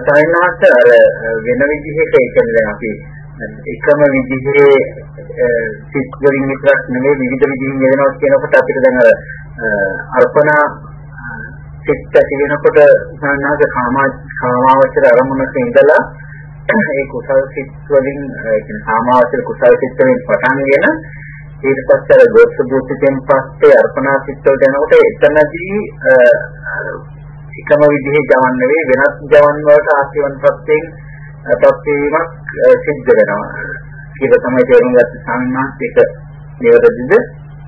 සායනාත් අර වෙන විදිහක ඒ කියන්නේ අපි එකම විදිහේ සිත් වලින් විතරක් නෙමෙයි විවිධ විදිහින් යෙදෙනවා කියනකොට අපිට දැන් අර අර්පණා සිත් ඇති වෙනකොට සාමාන්‍යක කාමා කාමාවචර අරමුණක ඉඳලා ඒ කුසල් සිත් වලින් කියන කාමාවචර කුසල් සිත් වලින් පටන්ගෙන ඊට පස්සේ අර ගෝත්‍ර බුද්ධියෙන් පස්සේ අර්පණා සිත් වලට යනකොට එතනදී එකම විදිහේ ජවන් නෙවෙයි වෙනස් ජවන් වලට ආශිවන් ප්‍රත්‍යයෙන් ප්‍රත්‍යවීමක් සිද්ධ වෙනවා කියලා තමයි තේරුම් ගත්ත සාමාන්‍යත් එක නිවැරදිද?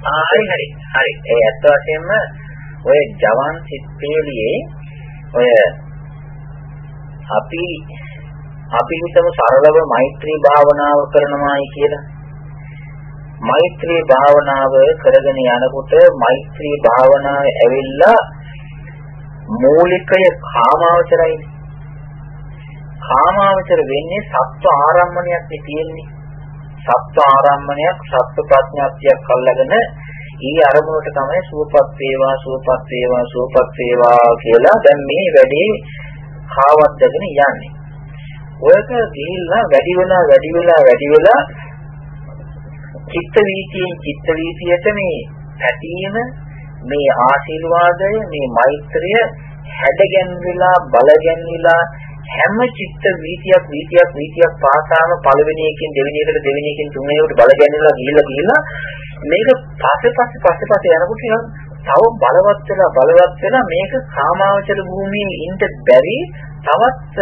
ආ හරි හරි හරි ඒ ඇත්ත වශයෙන්ම ඔය ජවන් සිත්තේලියේ ඔය අපි අපි හිතමු සරලව මෛත්‍රී භාවනාව කරනවායි කියලා. මෛත්‍රී භාවනාව කරගෙන යනකොට මෛත්‍රී භාවනාව ඇවිල්ලා මූලිකය කාමාවචරයි. කාමාවචර වෙන්නේ සත්ව ආරම්මණයක් තියෙන්නේ. සත්ව ආරම්මණයක් සත්ව ප්‍රඥාත්තියක් අල්ලගෙන ඊ අරමුණට තමයි සුවපත් වේවා සුවපත් වේවා සුවපත් වේවා කියලා දැන් මේ වැඩේ කාවද්දගෙන යන්නේ. ඔයක ගිහිල්ලා වැඩි වෙලා වැඩි වෙලා වැඩි වෙලා චිත්ත වීතියෙන් චිත්ත වීතියට මේ පැතීම මේ ආශිර්වාදය මේ මෛත්‍රිය හැඩගැන්විලා බලගැන්විලා හැම චිත්ත වීතියක් වීතියක් වීතියක් පාසාම පළවෙනි එකකින් දෙවෙනි එකට දෙවෙනි එකකින් තුන්වෙනියට බලගැන්විලා ගිහිල්ලා ගිහිල්ලා මේක පස්සේ පස්සේ පස්සේ පස්සේ යනකොට නිකන් තව බලවත් වෙලා බලවත් වෙලා මේක කාමාවචර භූමියේ ඉන්න බැරි තවත්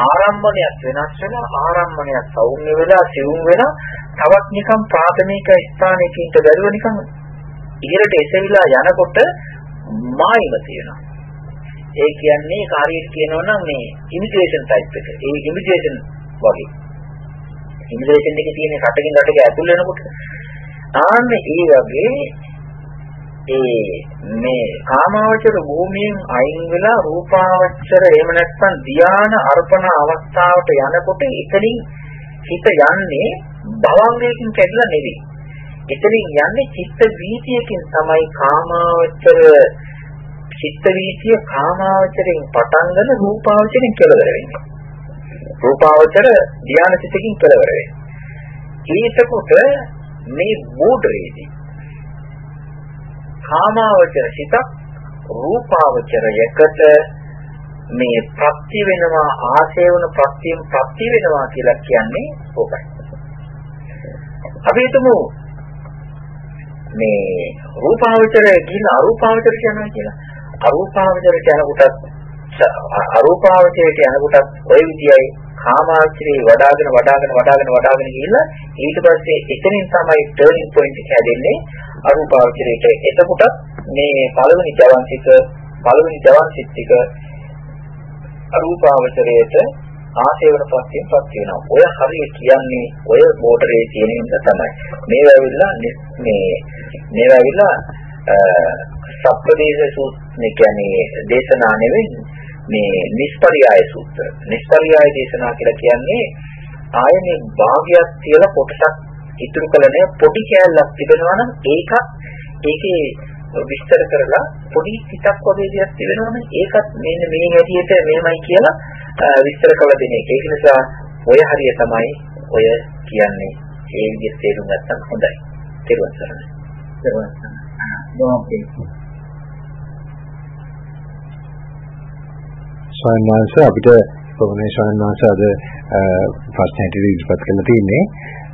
ආරම්භණයක් වෙනස් වෙලා ආරම්භණයක් සෞම්‍ය වෙලා සිවුම් වෙලා තවත් නිකන් ප්‍රාථමික ස්ථානයක ඉන්න බැරුව නිකන් ඉහළට එසවිලා යනකොට මායිම තියෙනවා. ඒ කියන්නේ කාර්යයට කියනවා නම් මේ ඉමිටේෂන් ටයිප් එක. ඒ ඉමිටේෂන් වගේ. ඉමිටේෂන් එකේ තියෙන රටකින් රටක ඇතුල් වෙනකොට ආන්න ඒ වගේ ඒ මේ කාමාවචර භූමියෙන් අයින් වෙලා රූපාවචර එහෙම නැත්නම් ධාන අර්පණ අවස්ථාවට යනකොට එතනින් හිත යන්නේ භවංගයකින් කැඩලා නෙවෙයි. එතනින් යන්නේ චිත්ත වීතියකින් තමයි කාමාවචර චිත්ත වීතිය කාමාවචරයෙන් පටන්ගෙන රූපාවචරයෙන් කෙලවර වෙන්නේ. රූපාවචර ධාන චිතකින් කෙලවර වෙන්නේ. ඊටකොට මේ බෝඩරේදී කාමාවචර සිතක් රූපාවචරයකට මේ ප්‍රත්‍ය වෙනවා ආශේවන ප්‍රත්‍යයෙන් ප්‍රත්‍ය වෙනවා කියලා කියන්නේ ඕකයි. අපි හිතමු මේ රූපාවචරය කියන අරූපාවචර කියනවා කියලා. අරූපාවචරයට යනකොට අරූපාවචරයට යනකොට ওই විදියයි කාමාවචරේ වඩාගෙන වඩාගෙන වඩාගෙන වඩාගෙන ගිහිල්ලා ඊට පස්සේ එතනින් තමයි ටර්නින් පොයින්ට් එක හැදෙන්නේ අරූපාවචරයට. එතකොට මේ පළවෙනි ජවන්සික පළවෙනි ජවන්සික ටික අරූපාවචරයට ආශේවන පස්යෙන් පත් වෙනවා. ඔය හරිය කියන්නේ ඔය මෝටරේ තියෙන හින්දා තමයි. මේවා ඇවිල්ලා මේ මේවා ඇවිල්ලා සප්පදේශ සූත්‍රය කියන්නේ දේශනා නෙවෙයි මේ නිෂ්පරියාය සූත්‍ර. නිෂ්පරියාය දේශනා කියලා කියන්නේ ආයනේ භාගයක් කියලා කොටසක් ඉතුරු කළනේ පොඩි කෑල්ලක් තිබෙනවා නම් ඒකත් ඒකේ විස්තර කරලා පොඩි පිටක් වගේ දෙයක් තිබෙනවා නම් ඒකත් මෙන්න මේ හැටියට මෙහෙමයි කියලා විස්තර කරලා දෙන එක. ඒක නිසා ඔය හරිය තමයි ඔය කියන්නේ. ඒ විදිහට තේරුම් ගත්තම හොඳයි. තේරුම් ගන්න. තේරුම් ගන්න. ස්වාමීන් වහන්සේ අපිට ප්‍රොෆෙසර් ස්වාමීන් වහන්සේ අද ප්‍රශ්න ඉස්පත් කරලා තියෙන්නේ.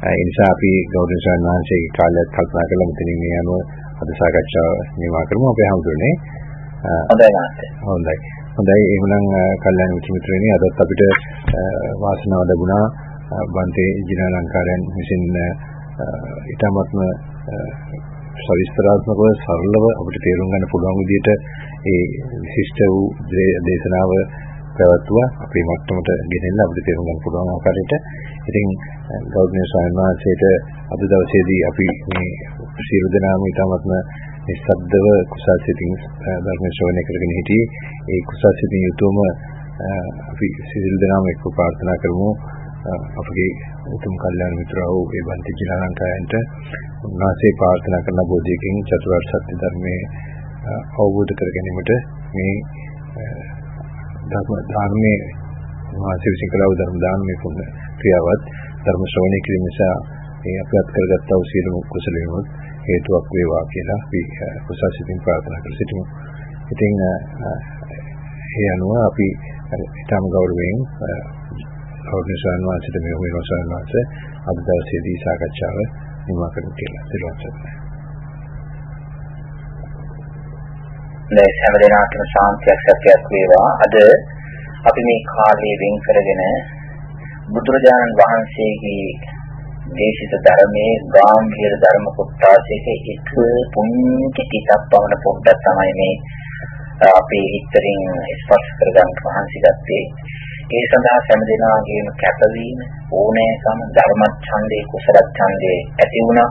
ඒ නිසා අපි ගෞරවනීය ස්වාමීන් වහන්සේගේ කාලයත් කල්පනා කරලා මෙතනින් මේ අනුව අද සාකච්ඡාව නිමා කරමු අපේ හැමෝටනේ. හොඳයි මාත්‍ය. හොඳයි. හොඳයි එහෙනම් කල්යනා මිත්‍ර මිත්‍රයනි අදත් අපිට වාසනාව ලැබුණා බන්තේ ජිනාලංකාරයන් විසින් ඊටමත්ම සවිස්තරාත්මකව සරලව අපිට තේරුම් ගන්න පුළුවන් විදිහට ඒ විශිෂ්ට වූ දේශනාව පැවැත්වුවා අපේ මට්ටමට ගෙනෙන්න අපිට තේරුම් ගන්න පුළුවන් ආකාරයට. ඉතින් ගෞරවනීය ස්වාමීන් වහන්සේට අද දවසේදී අපි මේ සියලු දෙනාම ඊටමත්ම නිස්සද්දව කුසල් සිතින් ධර්ම ශ්‍රවණය කරගෙන සිටියේ. ඒ කුසල් සිතින් යුතුවම අපි සියලු දෙනාම එක්ක ප්‍රාර්ථනා කරමු අපගේ උතුම් කල්යාණ මිත්‍රාව ඒ බන්ති ජිනාලංකායන්ට උන්වහන්සේ ප්‍රාර්ථනා කරන බෝධියකින් චතුරාර්ය සත්‍ය ධර්මයේ අවබෝධ කර ගැනීමට මේ ධර්ම ධර්මයේ උන්වහන්සේ විසින් කළ ධර්ම දානමය පුණ්‍ය ක්‍රියාවත් ධර්ම ශ්‍රවණය කිරීම නිසා මේ අපි අත් කරගත්තා වූ සියලුම කුසලයන්වත් හේතුවක් වේවා කියලා අපි කුසල් සිතින් ප්‍රාර්ථනා කර සිටිමු. ඉතින් ඒ අනුව අපි ඊටම ගෞරවයෙන් කෞර්ණ ස්වාමීන් වහන්සේට මේ වුණ ස්වාමීන් වහන්සේ අද දවසේදී සාකච්ඡාව නිමා කරමු කියලා සිතනවා. මේ හැම දිනකටම ශාන්තියක් සත්‍යයක් වේවා. අද අපි මේ කාලයේ වෙන් කරගෙන බුදුරජාණන් වහන්සේගේ දේශිත ධර්මයේ ගාම්භීර ධර්ම කොටසක එක පුංචි ටිකක් පමණ පොඩ්ඩක් තමයි මේ අපේ හිතරින් ස්පර්ශ කරගන්න වහන්සි ගත්තේ. ඒ සඳහා හැම දිනාගේම කැපවීම ඕනෑකම ධර්මච්ඡන්දේ කුසලච්ඡන්දේ ඇති වුණා.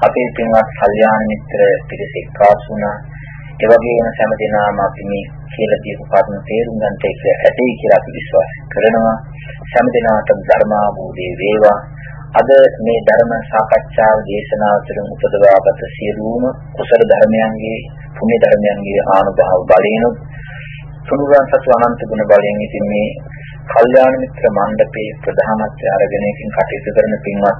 අපේ පින්වත් කල්යාණ මිත්‍ර පිරිස එක්කාසු වුණා. ඒ වගේම හැම දිනාම අපි මේ කියලා දීපු කරුණු තේරුම් ගන්නට ඒක ඇතේ කියලා අපි විශ්වාස කරනවා. හැම දිනාටම ධර්මාභූතේ වේවා. අද මේ ධර්ම සාකච්ඡාව දේශනාව තුළින් උපදවාගත සියලුම කුසල ධර්මයන්ගේ පුණ්‍ය ධර්මයන්ගේ ආනුභාව බලයෙන්ුත් තුනුරන් සතු අනන්ත ගුණ බලයෙන් ඉතින් මේ කල්යාණ මිත්‍ර මණ්ඩපයේ ප්‍රධානත්වය අරගෙන ඉතින් කටයුතු කරන පින්වත්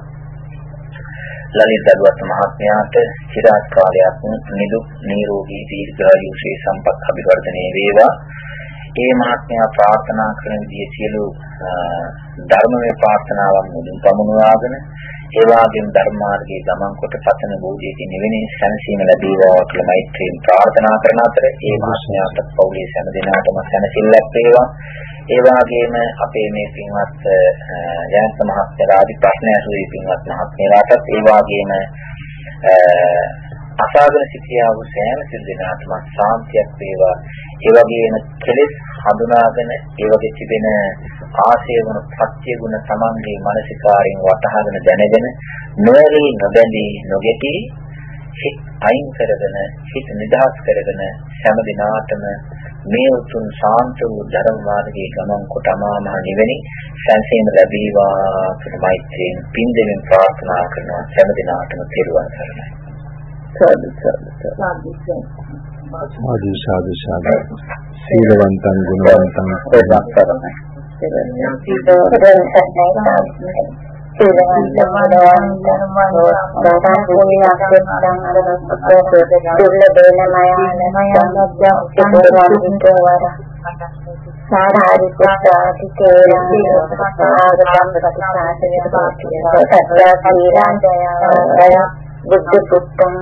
ලලිත දරුවත් මහත්මයාට চিරාත් කාලයක් නිදුක් නිරෝගී දීර්ඝායු ශ්‍රී සම්පත් අභිවර්ධනයේ වේවා. ඒ මහත්මයා ප්‍රාර්ථනා කරන විදිහේ සියලු ධර්මමය ප්‍රාර්ථනාවන් මුලින් පමුණවාගෙන ඒ වගේම ධර්මාර්ගයේ ගමන් කොට පතන බෝධියකින් නිවෙන සැනසීම ලැබේවා කියලා මෛත්‍රියෙන් ප්‍රාර්ථනා කරන අතර ඒ මහත්මයාට පෞලී සෑම දිනකටම සැනසෙල්ලක් වේවා. ඒ වගේම අපේ මේ පින්වත් ජයන්ත මහත්මයාගේ ප්‍රශ්න ඇසුවේ පින්වත් මහත්මයාටත් ඒ වගේම අසාගෙන සිටියා වූ සෑම සිල් දෙනාටම සාන්තියක් වේවා. ඒ වගේම කෙලෙස් හඳුනාගෙන ඒ වගේ තිබෙන ආශේවන පත්‍ය ගුණ තමන්ගේ මානසිකාරයෙන් වටහාගෙන දැනගෙන නොරී නොබැඳී නොගෙටි හිත අයින් කරගෙන හිත නිදහස් කරගෙන හැම දිනාටම මේ උතුම් ශාන්ත වූ ධර්ම මාර්ගයේ ගමන් කොට අමා මහ නිවෙනි සංසීම ලැබීවා කියලා මෛත්‍රියෙන් පින් දෙමින් ප්‍රාර්ථනා කරනවා හැම දිනාටම පිරුවන් කරනවා සාදු සාදු සාදු. සාදු සාදු. සීලවන්තං ගුණවන්තං ප්‍රාර්ථනා සාරාරිකුත්තාති තේරං සාගතම් ප්‍රතිසාසනයට පාටිය සත්‍ය සීලං බුද්ධ පුත්තං